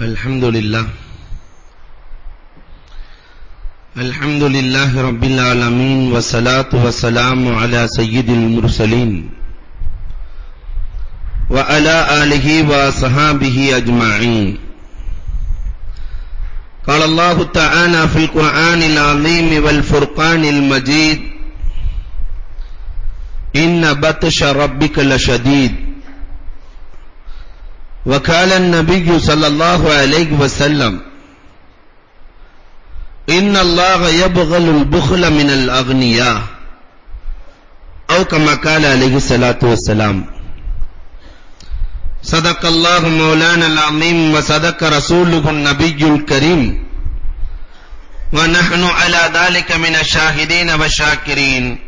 الحمد لله الحمد لله رب العالمين والصلاة والسلام على سيد المرسلين وعلى آله وصحابه أجمعين قال الله تعالى في القرآن العظيم والفرقان المجيد إن بطش ربك لشديد وقال النبي صلى الله عليه وسلم، إن الله يبغل البخل من الأغنياء. أو كما قال عليه الصلاة والسلام، صدق الله مولانا العظيم وصدق رسوله النبي الكريم. ونحن على ذلك من الشاهدين والشاكرين.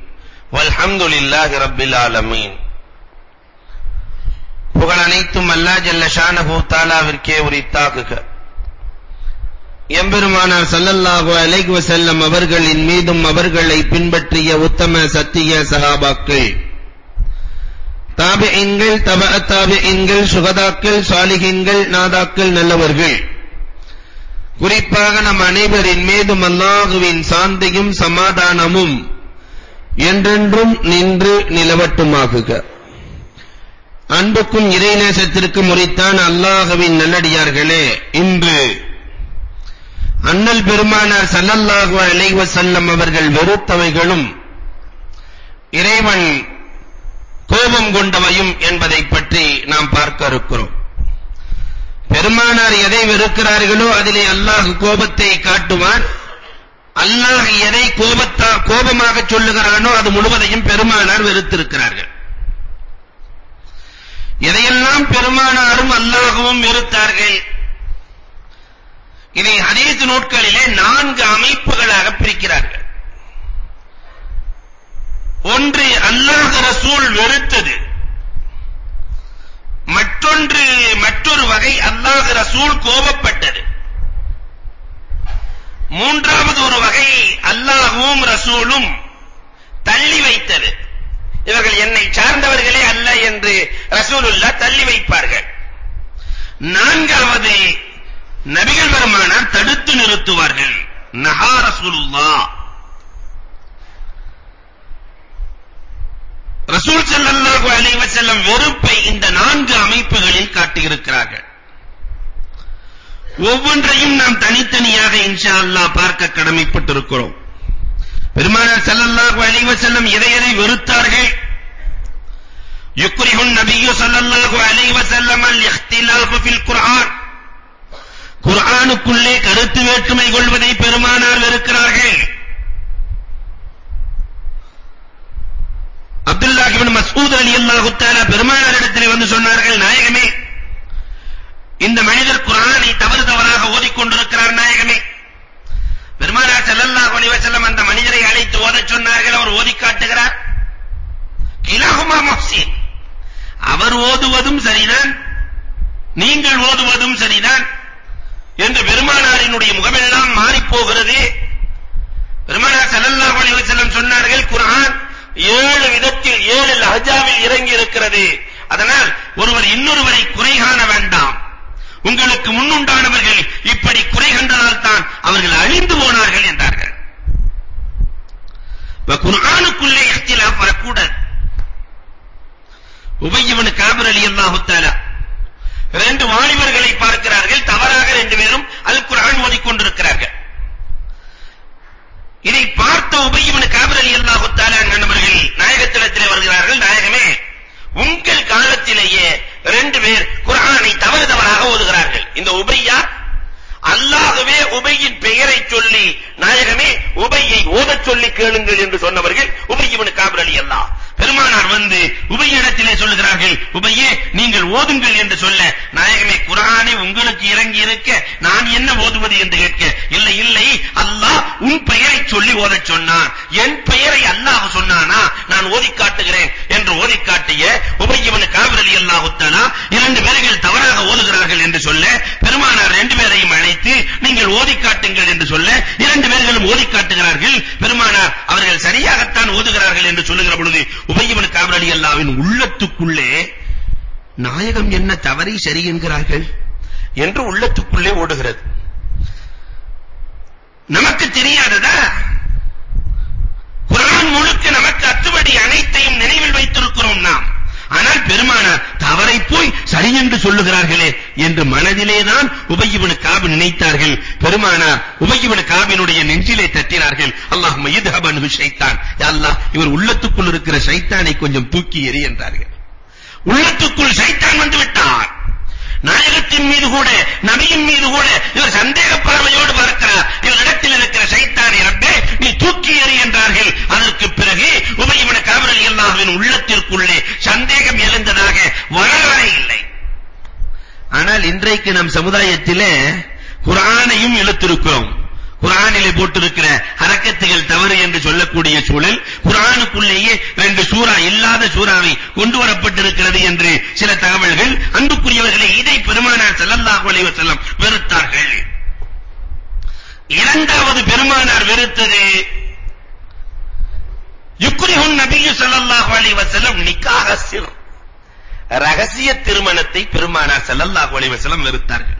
والحمد لله رب العالمين. புகழ் அனைத்தும் அல்லா ஜல்ல ஷானஹு தாலாவிற்கே உரித்தாகுக. எம்பெருமானார் ஸல்லல்லாஹு அலைஹி வஸல்லம் அவர்களின் மீதும் அவர்களை பின்பற்றிய உத்தம சத்திய சஹாபாக்கள். தாபிஈன்கள் தபஅ தாபிஈன்கள் சுகதாக்கள் சாலிகின்கள் நாதாக்கள் நல்லவர்கள். குறிப்பாக நம் அனைவரின் மீதும் அல்லாஹுவின் சாந்தியும் சமாதானமும் என்றென்றும் நின்று நிலவட்டுமாகுக. அன்புக்கும் இறைநேசத்திற்கும் உரித்தான் அல்லாஹுவின் நல்லடியார்களே. இன்று அண்ணல் பெருமானார் சல்லல்லாஹு அலைஹி வஸல்லம் அவர்கள் வெறுத்தவைகளும் இறைவன் கோபம் கொண்டவையும் என்பதை பற்றி நாம் பார்க்க இருக்கிறோம். பெருமானார் எதை வெறுக்கிறார்களோ அதிலே அல்லாஹ் கோபத்தை காட்டுவான் அல்லாஹ் எதை கோபத்தா கோபமாக சொல்லுகிறானோ அது முழுவதையும் பெருமானார் வெறுத்திருக்கிறார்கள். எதையெல்லாம் பெருமானாரும் அல்லாஹ்வும் வெறுத்தார்கள்? இதை ஹதீஸ் நூட்களிலே நான்கு அமைப்புகளாக பிரிக்கிறார்கள். ஒன்று அல்லாஹ் ரசூல் வெறுத்தது. மற்றொன்று மற்றொரு வகை அல்லாஹ் ரசூல் கோபப்பட்டது. மூன்றாவது ஒரு வகை அல்லாஹ்வும் ரசூலும் தள்ளி வைத்தது. இவர்கள் என்னை சார்ந்தவர்களே அல்ல என்று ரசூலுல்லாஹ் தள்ளி வைப்பார்கள். நான்காவது நபிகள் பெருமானார் தடுத்து நிறுத்துவார்கள். நஹா ரசூலுல்லாஹ். ரசூல் ஸல்லல்லாஹு அலைஹி வஸல்லம் வெறுப்பை இந்த நான்கு அமைப்புகளில் காட்டியிருக்கிறார்கள். ஒவ்வொன்றையும் நாம் தனித்தனியாக இன்ஷா அல்லாஹ் பார்க்க கடமைப்பட்டிருக்கிறோம். பெருமானார் ஸல்லல்லாஹு அலைஹி வஸல்லம் எதை எதை வெறுத்தார்கள்? யுக்ரிஹு நபியு ஸல்லல்லாஹு அலைஹி வஸல்லம் அல் இஹ்திலாஃப் ஃபில் குர்ஆன். குர்ஆனுக்குள்ளே கருத்து வேற்றுமை கொள்வதை பெருமானார் வெறுக்கிறார்கள். அப்துல்லாஹ் இப்னு மஸ்ஊத் ரலியல்லாஹு தஆலா பெருமானாரிடத்திலே வந்து சொன்னார்கள் நாயகமே இந்த மனிதர் குர்ஆனை தவறு தவறாக ஓதிக்கொண்டிருக்கிறார் நாயகமே பெருமானார் ஸல்லல்லாஹு அலைஹி வஸல்லம் அந்த மனிதரை அழைத்து ஓதச் சொன்னார்கள் அவர் ஓதி காட்டுகிறார். கிலாஹுமா முஹ்சின். அவர் ஓதுவதும் சரிதான் நீங்கள் ஓதுவதும் சரிதான் என்று பெருமானாரினுடைய முகமெல்லாம் மாறி போகிறது பெருமானார் ஸல்லல்லாஹு அலைஹி வஸல்லம் சொன்னார்கள் குர்ஆன் ஏழு விதத்தில் ஏழு லஹஜாவில் இறங்கி இருக்கிறது அதனால் ஒருவர் இன்னொருவரை குறை காண வேண்டாம். உங்களுக்கு முன்னுண்டானவர்கள் இப்படி குறை கண்டதால் தான் அவர்கள் அழிந்து போனார்கள் என்றார்கள். குர்ஆனுக்குள்ளே இஹ்திலாஃப் வரக்கூடாது. உபய் இப்னு காபிர் ரலியல்லாஹு தஆலா ரெண்டு வாலிபர்களை பார்க்கிறார்கள். தவறாக ரெண்டு பேரும் அல் குர்ஆன் ஓதிக்கொண்டிருக்கிறார்கள். இதை பார்த்த உபய் இப்னு காபிர் ரலியல்லாஹு தஆலா நண்பர்கள் நாயகத்திடத்திலே வருகிறார்கள். நாயகமே உங்கள் காலத்திலேயே ரெண்டு பேர் குர்ஆனை தவறு தவறாக ஓதுகிறார்கள். இந்த உபையா அல்லாகவே உபையின் பெயரை சொல்லி நாயகமே உபையை ஓதச் சொல்லி கேளுங்கள் என்று சொன்னவர்கள் உபை இப்னு காபிர் ரலியல்லாஹு பெருமானார் வந்து உபையிடத்திலே சொல்லுகிறார்கள் உபையே நீங்கள் ஓதுங்கள் என்று சொல்ல நாயகமே குர்ஆனை உங்களுக்கு இறங்கி இருக்க நான் என்ன ஓதுவது என்று கேட்க இல்லை இல்லை அல்லாஹ் உன் பெயரை சொல்லி ஓதச் சொன்னான். என் பெயரை அல்லாஹ் சொன்னானா? நான் ஓதி காட்டுகிறேன். என்று ஓதி காட்டிய உபய் இப்னு காபிர் ரலியல்லாஹு தஆலா இரண்டு பேர்கள் தவறாக ஓதுகிறார்கள் என்று சொல்ல பெருமானார் ரெண்டு பேரையும் அழைத்து நீங்கள் ஓதி காட்டுங்கள் என்று சொல்ல இரண்டு பேர்களும் ஓதி காட்டுகிறார்கள். பெருமானார் அவர்கள் சரியாகத்தான் ஓதுகிறார்கள் என்று சொல்லுகிற பொழுது உபய் இப்னு அல்லாவின் உள்ளத்துக்குள்ளே நாயகம் என்ன தவறை சரி என்கிறார்கள் என்று உள்ளத்துக்குள்ளே ஓடுகிறது. நமக்கு தெரியாததா? என்று மனதிலே மனதிலேதான் உபய்யிபின் காபு நினைத்தார்கள். பெருமானார் உபய்யிபின் காபினுடைய நெஞ்சிலே தட்டினார்கள். அல்லாஹும்ம இத்ஹப் ஷைத்தான். யா அல்லாஹ் இவர் உள்ளத்துக்குள்ள இருக்கிற ஷைத்தானை கொஞ்சம் தூக்கி எறி என்றார்கள். உள்ளத்துக்குள் சைத்தான் வந்து விட்டார் நாயகத்தின் மீது கூட நபியின் மீது கூட இவர் சந்தேக பார்வையோடு இவர் இடத்தில் இருக்கிற சைத்தானை ரப்பே நீ தூக்கி எறி என்றார்கள். அதற்கு பிறகு உபயமன காவலர் எல்லாவின் உள்ளத்திற்குள்ளே சந்தேகம் எழுந்ததாக வரலாறு இல்லை. ஆனால் இன்றைக்கு நம் சமுதாயத்திலே குர்ஆனையும் இழுத்திருக்கிறோம். குர்ஆனிலே போட்டிருக்கிற ஹரக்கத்துகள் தவறு என்று சொல்லக்கூடிய சூழல் குர்ஆனுக்குள்ளேயே ரெண்டு சூரா இல்லாத சூறாவை கொண்டு வரப்பட்டிருக்கிறது என்று சில தகவல்கள் அன்புக்குரியவர்களை இதை பெருமானார் ஸல்லல்லாஹு அலைஹி வஸல்லம் வெறுத்தார்கள். இரண்டாவது பெருமானார் வெறுத்தது யுக்ரிஹுன் நபியு ஸல்லல்லாஹு அலைஹி வஸல்லம் நிக்காஹ சிர். ரகசிய திருமணத்தை பெருமானார் ஸல்லல்லாஹு அலைஹி வஸல்லம் வெறுத்தார்கள்.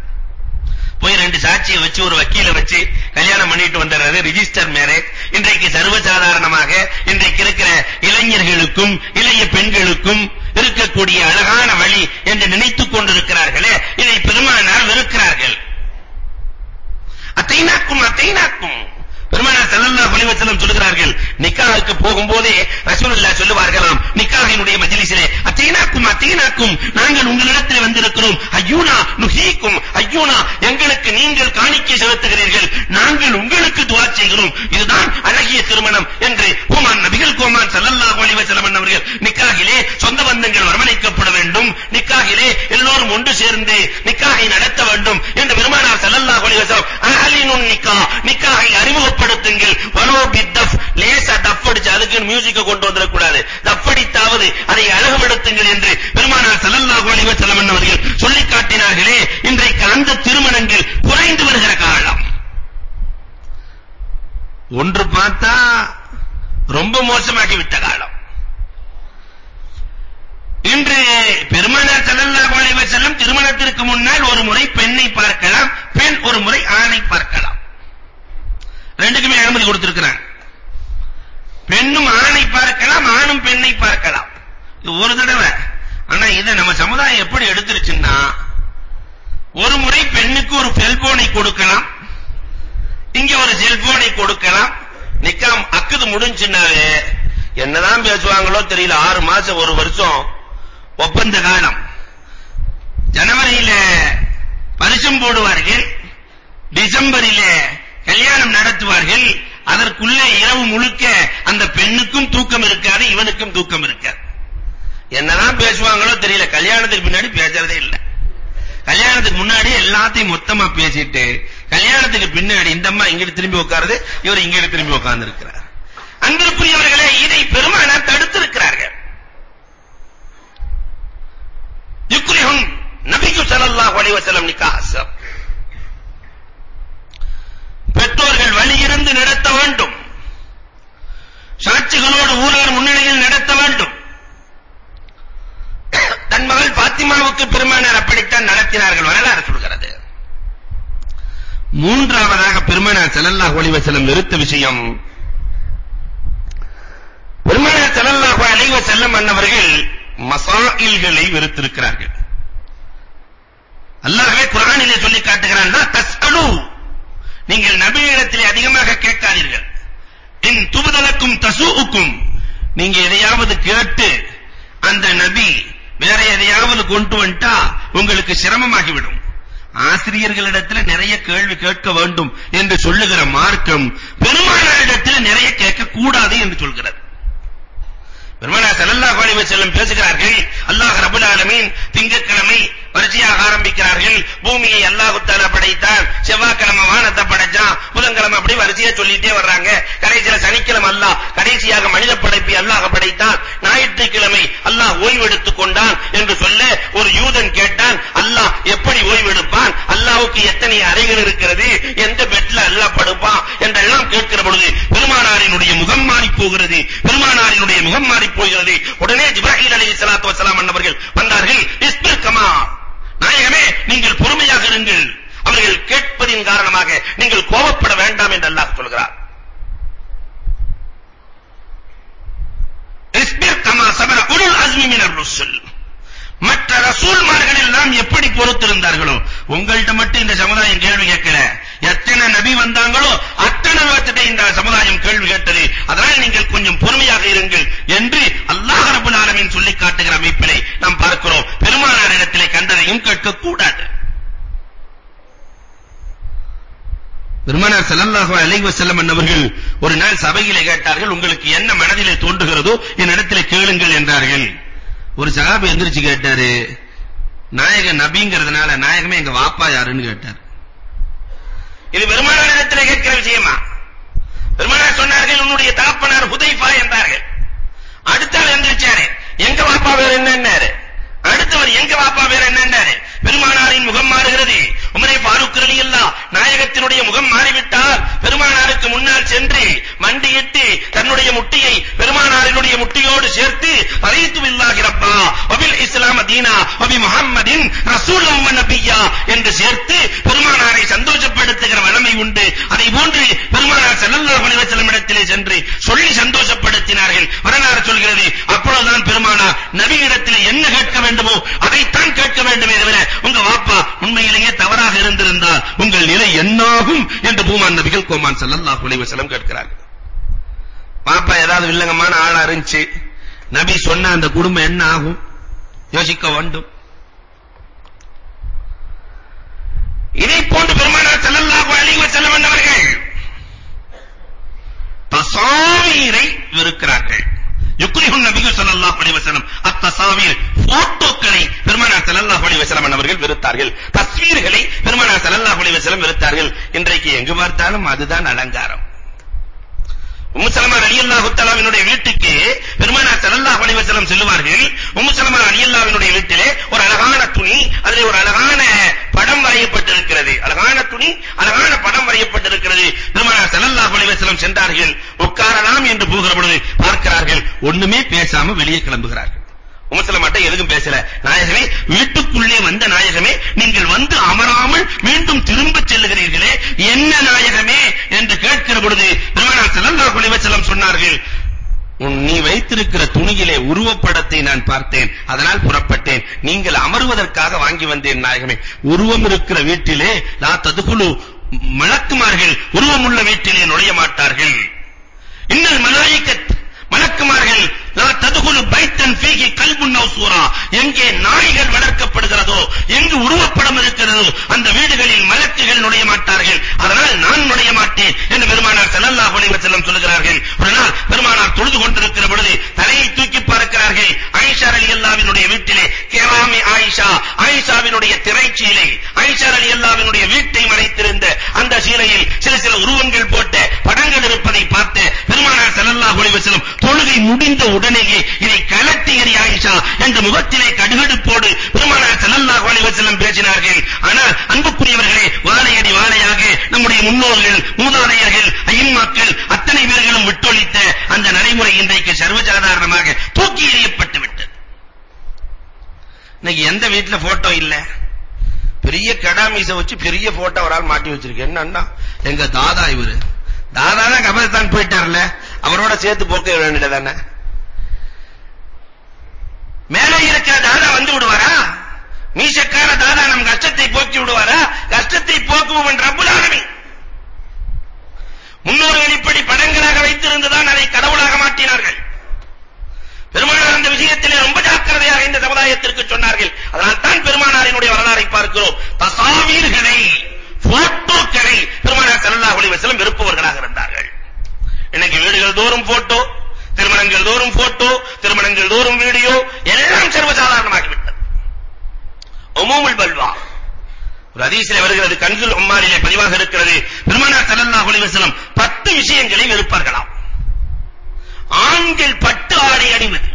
போய் ரெண்டு சாட்சியை வச்சு ஒரு வக்கீல வச்சு கல்யாணம் பண்ணிட்டு வந்துறது ரிஜிஸ்டர் மேரேஜ் இன்றைக்கு சர்வசாதாரணமாக இன்றைக்கு இருக்கிற இளைஞர்களுக்கும் இளைய பெண்களுக்கும் இருக்கக்கூடிய அழகான வழி என்று நினைத்துக் கொண்டிருக்கிறார்களே இதை பெருமானார் வெறுக்கிறார்கள். அத்தைனாக்கும் அத்தைனாக்கும். பெருமானார் ஸல்லல்லாஹு அலைஹி வஸல்லம் சொல்கிறார்கள் நிக்காஹுக்கு போகும்போதே ரசூலுல்லாஹ் சொல்லுவார்களாம் நிக்காஹினுடைய மஜ்லிஸிலே அத்தீனாக்கும் அத்தீனாக்கும் நாங்கள் உங்களிடத்தில் வந்திருக்கிறோம் ஐயூனா நுஹீக்கும் ஐயூனா எங்களுக்கு நீங்கள் காணிக்கை செலுத்துகிறீர்கள் நாங்கள் உங்களுக்கு துஆ செய்கிறோம் இதுதான் அழகிய திருமணம் என்று கோமான் நபிகள் கோமான் ஸல்லல்லாஹு அலைஹி வஸல்லம் அவர்கள் நிக்காஹிலே சொந்த பந்தங்கள் வரவழைக்கப்பட வேண்டும் நிக்காஹிலே எல்லோரும் ஒன்று சேர்ந்து நிக்காஹை நடத்த வேண்டும் என்று பெருமானார் ஸல்லல்லாஹு அலைஹி வஸல்லம் அஹலினுன் நிக்கா நிக்காஹ் மியூசிக்க கொண்டு வந்துட கூடாது அதை அழகுபடுத்துங்கள் என்று பெருமானார் ஸல்லல்லாஹு அலைஹி வஸல்லம் அவர்கள் சொல்லி காட்டினார்களே இன்றைக்கு அந்த திருமணங்கள் குறைந்து வருகிற காலம். ஒன்று பார்த்தா ரொம்ப மோசமாகி விட்ட காலம். இன்று பெருமானார் ஸல்லல்லாஹு அலைஹி வஸல்லம் திருமணத்திற்கு முன்னால் ஒரு முறை பெண்ணை பார்க்கலாம் பெண் ஒரு முறை ஆணை பார்க்கலாம். ரெண்டுக்குமே அனுமதி கொடுத்திருக்கிறாங்க பெண்ணும் ஆணை பார்க்கலாம் ஆணும் பெண்ணை பார்க்கலாம். இது ஒரு தடவை. ஆனா இதை நம்ம சமுதாயம் எப்படி எடுத்துருச்சுன்னா ஒரு முறை பெண்ணுக்கு ஒரு செல்போனை கொடுக்கலாம். இங்க ஒரு செல்போனை கொடுக்கலாம். நிக்காம் அக்குது முடிஞ்சுனாவே என்னதான் பேசுவாங்களோ தெரியல. ஆறு மாசம் ஒரு வருஷம் ஒப்பந்த காலம். ஜனவரியில பரிசம் போடுவார்கள். டிசம்பரிலே கல்யாணம் நடத்துவார்கள். அதற்குள்ளே இரவு முழுக்க அந்த பெண்ணுக்கும் தூக்கம் இருக்காது இவனுக்கும் தூக்கம் இருக்காது. என்னதான் பேசுவாங்களோ தெரியல. கல்யாணத்துக்கு பின்னாடி பேசுறதே இல்ல. கல்யாணத்துக்கு முன்னாடி எல்லாத்தையும் மொத்தமா பேசிட்டு கல்யாணத்துக்கு பின்னாடி இந்த அம்மா இங்கிட்டு திரும்பி உட்காருது இவர் இங்கிட்டு திரும்பி உட்கார்ந்து இருக்கிறார் அன்பிற்குரியவர்களே இதை பெருமானார் தடுத்திருக்கிறார்கள். யுக்ரிஹும் நபிக்கு ஸல்லல்லாஹு அலைஹி வஸல்லம் நிக்காஹ் பெற்றோர்கள் வழியிருந்து நடத்த வேண்டும். சாட்சிகளோடு ஊரார் முன்னிலையில் நடத்த வேண்டும். தன் மகள் பாத்திமாவுக்கு பெருமானார் அப்படித்தான் நடத்தினார்கள். வரலாறு சொல்கிறது. மூன்றாவதாக பெருமானார் ஸல்லல்லாஹு அலைஹி வஸல்லம் விஷயம். பெருமானார் ஸல்லல்லாஹு அலைஹி வஸல்லம் அன்னவர்கள் மசாயில்களை வெறுத்திருக்கிறார்கள். அல்லாஹ்வே குர்ஆனிலே சொல்லி காட்டுகிறான் தஸ்அலு நீங்கள் நபியிடத்திலே அதிகமாக கேட்காதீர்கள். இன் துபதலக்கும் தசூஉக்கும். நீங்க எதையாவது கேட்டு அந்த நபி வேற எதையாவது கொண்டு வந்துட்டா உங்களுக்கு சிரமமாகிவிடும். ஆசிரியர்களிடத்தில் நிறைய கேள்வி கேட்க வேண்டும் என்று சொல்லுகிற மார்க்கம் பெருமானாரிடத்தில் நிறைய கேட்க கூடாது என்று சொல்கிறது. பெருமானார் ஸல்லல்லாஹு அலைஹி வஸல்லம் பேசுகிறார்கள் அல்லாஹ் ரப்பல் ஆலமீன் திங்கட்கிழமை வரிசையாக ஆரம்பிக்கிறார்கள். பூமியை அல்லாஹ் தஆலா படைத்தான். செவ்வாய்க்கிழமை வானத்தை படைச்சான். புதன்கிழமை அப்படி வரிசையா சொல்லிட்டே வர்றாங்க. கடைசியில சனிக்கிழமை அல்லாஹ் கடைசியாக மனித படைப்பை அல்லாஹ் படைத்தான். ஞாயிற்றுக்கிழமை அல்லாஹ் ஓய்வெடுத்துக் கொண்டான் என்று சொல்ல ஒரு யூதன் கேட்டான் அல்லாஹ் எப்படி ஓய்வெடுப்பான்? அல்லாஹ்வுக்கு எத்தனை அறைகள் இருக்கிறது? எந்த பெட்ல அல்லாஹ் படுப்பான்? என்றெல்லாம் கேட்கிற பொழுது பெருமானாரினுடைய முகம் மாறி போகிறது. பெருமானாரினுடைய முகம் மாறி போகிறது. உடனே ஜிப்ராஹீல் அலைஹிஸ்ஸலாத்து வஸலாம் அன்னவர்கள் வந்தார்கள் இஸ்பிர் கமா. நாயகமே நீங்கள் பொறுமையாக இருங்கள். நீங்கள் கோபப்பட வேண்டாம் என்று அல்லாஹ் சொல்கிறார். இஸ்பிர் கமா சபர உலுல் அஸ்மி மினர் ருசுல் மற்ற ரசூல்மார்கள் எல்லாம் எப்படி பொறுத்திருந்தார்களோ உங்கள்ட்ட மட்டும் இந்த சமுதாயம் கேள்வி கேட்கல. எத்தனை நபி வந்தாங்களோ அத்தனை பேர்த்திட்ட இந்த சமுதாயம் கேள்வி கேட்டது. அதனால் நீங்கள் கொஞ்சம் பொறுமையாக இருங்கள் என்று அல்லாஹ் ரப்பல் ஆலமீன் சொல்லி காட்டுகிற அமைப்பினை நாம் பார்க்கிறோம் பெருமானாரிடத்திலே கண்டதையும் கேட்க கூடாது பெருமானார் ஸல்லல்லாஹு அலைஹி வஸல்லம் அவர்கள் ஒரு நாள் சபையிலே கேட்டார்கள் உங்களுக்கு என்ன மனதிலே தோன்றுகிறதோ என்னிடத்திலே கேளுங்கள் என்றார்கள். ஒரு சஹாபி எந்திரிச்சு கேட்டாரு நாயக நபிங்கிறதுனால நாயகமே எங்க வாப்பா யாருன்னு கேட்டார். இது பெருமானாரிடத்திலே கேட்கிற விஷயமா? பெருமானார் சொன்னார்கள் உன்னுடைய தகப்பனார் ஹுதைஃபா என்றார்கள். அடுத்தவர் எந்திரிச்சாரு எங்க வாப்பா பேர் என்னன்னாரு? அடுத்தவர் எங்க வாப்பா பேர் என்னன்னாரு? பெருமானாரின் முகம் மாறுகிறது. உமரே ஃபாரூக் ரலியல்லாஹ் நாயகத்தினுடைய முகம் மாறிவிட்டால் பெருமானாருக்கு முன்னால் சென்று மண்டியிட்டு தன்னுடைய முட்டியை பெருமானாரினுடைய முட்டியோடு சேர்த்து அரைத்து பில்லாஹி ரப்பா வபில் இஸ்லாம் தீனா வபி முஹம்மதின் ரசூலும் நபியா என்று சேர்த்து பெருமானாரை சந்தோஷப்படுத்துகிற வளமை உண்டு. அதை போன்று பெருமானார் ஸல்லல்லாஹு அலைஹி வஸல்லம் இடத்திலே சென்று சொல்லி சந்தோஷப்படுத்தினார்கள். வரலாறு சொல்கிறது அப்பொழுதுதான் பெருமானார் நபியிடத்தில் என்ன கேட்க வேண்டுமோ அதைத்தான் கேட்க வேண்டுமே தவிர உங்க வாப்பா உண்மையிலேயே தவறாக இருந்திருந்தால் உங்கள் நிலை என்னாகும் என்று பூமான் நபிகள் கோமான் ஸல்லல்லாஹு அலைஹி வஸல்லம் கேட்கிறார்கள். பாப்பா ஏதாவது வில்லங்கமான ஆளா இருந்துச்சு. நபி சொன்ன அந்த குடும்பம் என்ன ஆகும்? யோசிக்க வேண்டும். இதை போன்று பெருமானார் ஸல்லல்லாஹு அலைஹி வஸல்லம் அவர்கள் தசாவீரை வெறுக்கிறார்கள். யுக்ரிஹுன் நபிகள் ஸல்லல்லாஹு அலைஹி வஸல்லம் அத்தசாவீர் போட்டோக்களை பெருமானார் ஸல்லல்லாஹு அலைஹி வஸல்லம் அவர்கள் வெறுத்தார்கள் தஸ்வீர்களை பெருமானார் ஸல்லல்லாஹு அலைஹி வஸல்லம் வெறுத்தார்கள் இன்றைக்கு எங்கு பார்த்தாலும் அதுதான் அலங்காரம். உம்மு சலமா ரலியல்லாஹு தஆலாவினுடைய வீட்டுக்கு பெருமானார் ஸல்லல்லாஹு அலைஹி வஸல்லம் செல்வார்கள் உம்மு சலமா ரலியல்லாஹுவினுடைய வீட்டிலே ஒரு அழகான துணி அதில் ஒரு அழகான படம் வரையப்பட்டிருக்கிறது அழகான துணி அழகான படம் வரையப்பட்டிருக்கிறது பெருமானார் ஸல்லல்லாஹு அலைஹி வஸல்லம் சென்றார்கள் உட்காரலாம் என்று போகிற பொழுது பார்க்கிறார்கள் ஒண்ணுமே பேசாம வெளியே கிளம்புகிறார்கள். உம்மு சலமாட்ட எதுவும் பேசல? நாயகமே வீட்டுக்குள்ளே வந்த நாயகமே நீங்கள் வந்து அமராமல் மீண்டும் திரும்ப செல்லுகிறீர்களே என்ன நாயகமே என்று கேட்கிற பொழுது பெருமானார் ஸல்லல்லாஹு அலைஹி வஸல்லம் சொன்னார்கள் உன் நீ வைத்திருக்கிற துணியிலே உருவப்படத்தை நான் பார்த்தேன் அதனால் புறப்பட்டேன். நீங்கள் அமருவதற்காக வாங்கி வந்தேன் நாயகமே. உருவம் இருக்கிற வீட்டிலே லா ததுகுலு மலக்குமார்கள் உருவமுள்ள வீட்டிலே நுழைய மாட்டார்கள். இன்னல் மலாயிக்கத் மலக்குமார்கள் லா ததுகுலு பைத்தன் ஃபீஹி கல்புன் நௌசூரா. எங்கே நாய்கள் வளர்க்கப்படுகிறதோ எங்கு உருவப்படம் இருக்கிறதோ அந்த வீடுகளில் மலக்குகள் நுழைய மாட்டார்கள். அதனால் நான் நுழைய மாட்டேன் என்று பெருமானார் ஸல்லல்லாஹு அலைஹி வஸல்லம் சொல்கிறார்கள் ஒரு நாள் பெருமானார் தொழுது கொண்டிருக்கிற பொழுது தலையை தூக்கி பார்க்கிறார்கள். ஆயிஷா ரலியல்லாஹுவினுடைய வீட்டிலே கிராமி ஆயிஷா ஆயிஷாவினுடைய திரைச்சீலை ஆயிஷா ரலியல்லாஹுவினுடைய வீட்டை மறைத்திருந்த அந்த சீலையில் சில சில உருவங்கள் போட்ட படங்கள் இருப்பதை பார்த்து பெருமானார் ஸல்லல்லாஹு அலைஹி வஸல்லம் தொழுகை முடிந்த உடனேயே இதை கலட்டி எறி ஆயிஷா என்ற முகத்திலே கடுகடுப்போடு பெருமானார் ஸல்லல்லாஹு அலைஹி வஸல்லம் பேசினார்கள். ஆனால் அன்புக்குரியவர்களே வாழையடி வாழையாக நம்முடைய முன்னோர்கள் மூதாதையர்கள் ஐயன்மாக்கள் அத்தனை பேர்களும் விட்டொழித்த அந்த நடைமுறை இன்றைக்கு சர்வசாதாரணமாக தூக்கி எறியப்பட்டு விட்டது இன்னைக்கு எந்த வீட்ல போட்டோ இல்ல? பெரிய கடா மீச வச்சு பெரிய போட்டோ ஒரு ஆள் மாட்டி வச்சிருக்கேன் என்னன்னா எங்க தாதா இவரு. தாதா தான் கபரஸ்தான் போயிட்டார்ல. அவரோட சேர்த்து போக்க வேண்டியதானே மேலே இருக்கிற தாதா வந்து விடுவாரா? மீசக்கார தாதா நம் கஷ்டத்தை போக்கி விடுவாரா கஷ்டத்தை போக்குபவன் ரப்புல் ஆலமீன் முன்னோர்கள் இப்படி படங்களாக வைத்திருந்துதான் அதை கடவுளாக மாற்றினார்கள் பெருமானார் அந்த விஷயத்திலே ரொம்ப ஜாக்கிரதையாக இந்த சமுதாயத்திற்கு சொன்னார்கள் அதனால் தான் பெருமானாரினுடைய வரலாறை பார்க்கிறோம் தசாவீர்களை போட்டோக்களை பெருமானார் ஸல்லல்லாஹு அலைஹி வஸல்லம் விருப்பவர்களாக இருந்தார்கள் இன்னைக்கு வீடுகள் தோறும் போட்டோ திருமணங்கள் தோறும் போட்டோ திருமணங்கள் தோறும் வீடியோ எல்லாம் சர்வசாதாரணமாகிவிட்டது உமூமுல் பல்வா ஒரு ஹதீஸிலே வருகிறது கன்சுல் உம்மாரிலே பதிவாக இருக்கிறது பெருமானார் ஸல்லல்லாஹு அலைஹி வஸல்லம் 10 விஷயங்களை வெறுப்பார்களாம் ஆண்கள் பட்டு ஆடை அணிவது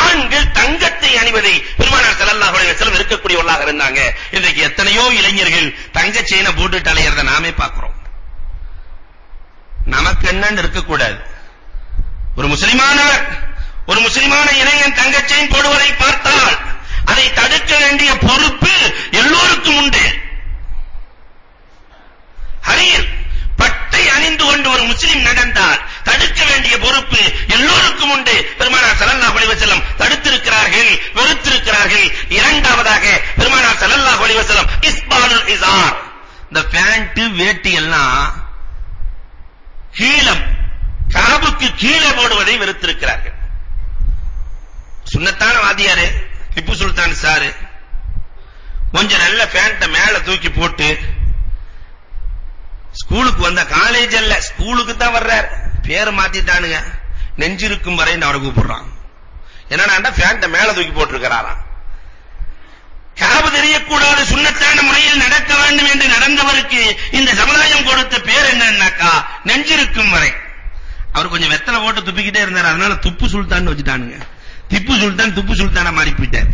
ஆண்கள் தங்கத்தை அணிவதை பெருமானார் ஸல்லல்லாஹு அலைஹி வஸல்லம் இருக்கக்கூடியவர்களாக இருந்தாங்க இன்றைக்கு எத்தனையோ இளைஞர்கள் தங்க செயினை போட்டுட்டு அலையறத நாமே பார்க்கிறோம் நமக்கு என்னன்னு இருக்க கூடாது ஒரு முஸ்லிமான ஒரு முஸ்லிமான இளைஞன் தங்க செயின் போடுவதை பார்த்தால் அதை தடுக்க வேண்டிய பொறுப்பு எல்லோருக்கும் உண்டு வல் இசார் இந்த பேண்ட் வேட்டி எல்லாம் கீழம் காபுக்கு கீழே போடுவதை வெறுத்திருக்கிறார்கள் சுன்னத்தான வாதியாரு திப்பு சுல்தான் சாரு கொஞ்சம் நல்ல பேண்ட மேல தூக்கி போட்டு ஸ்கூலுக்கு வந்த காலேஜ் அல்ல ஸ்கூலுக்கு தான் வர்றார் பேரை மாத்திட்டானுங்க நெஞ்சிருக்கும் வரை அவரை கூப்பிடுறான் என்னடா பேண்ட மேல தூக்கி போட்டிருக்கிறாராம் காபு தெரியக்கூடாது சுண்ணத்தான முறையில் நடக்க வேண்டும் என்று நடந்தவருக்கு இந்த சமுதாயம் கொடுத்த பேர் என்னன்னாக்கா நெஞ்சிருக்கும் வரை. அவர் கொஞ்சம் வெத்தலை போட்டு துப்பிக்கிட்டே இருந்தார். அதனால துப்பு சுல்தான் வச்சுட்டானுங்க. திப்பு சுல்தான் துப்பு சுல்தானா மாறி போயிட்டார்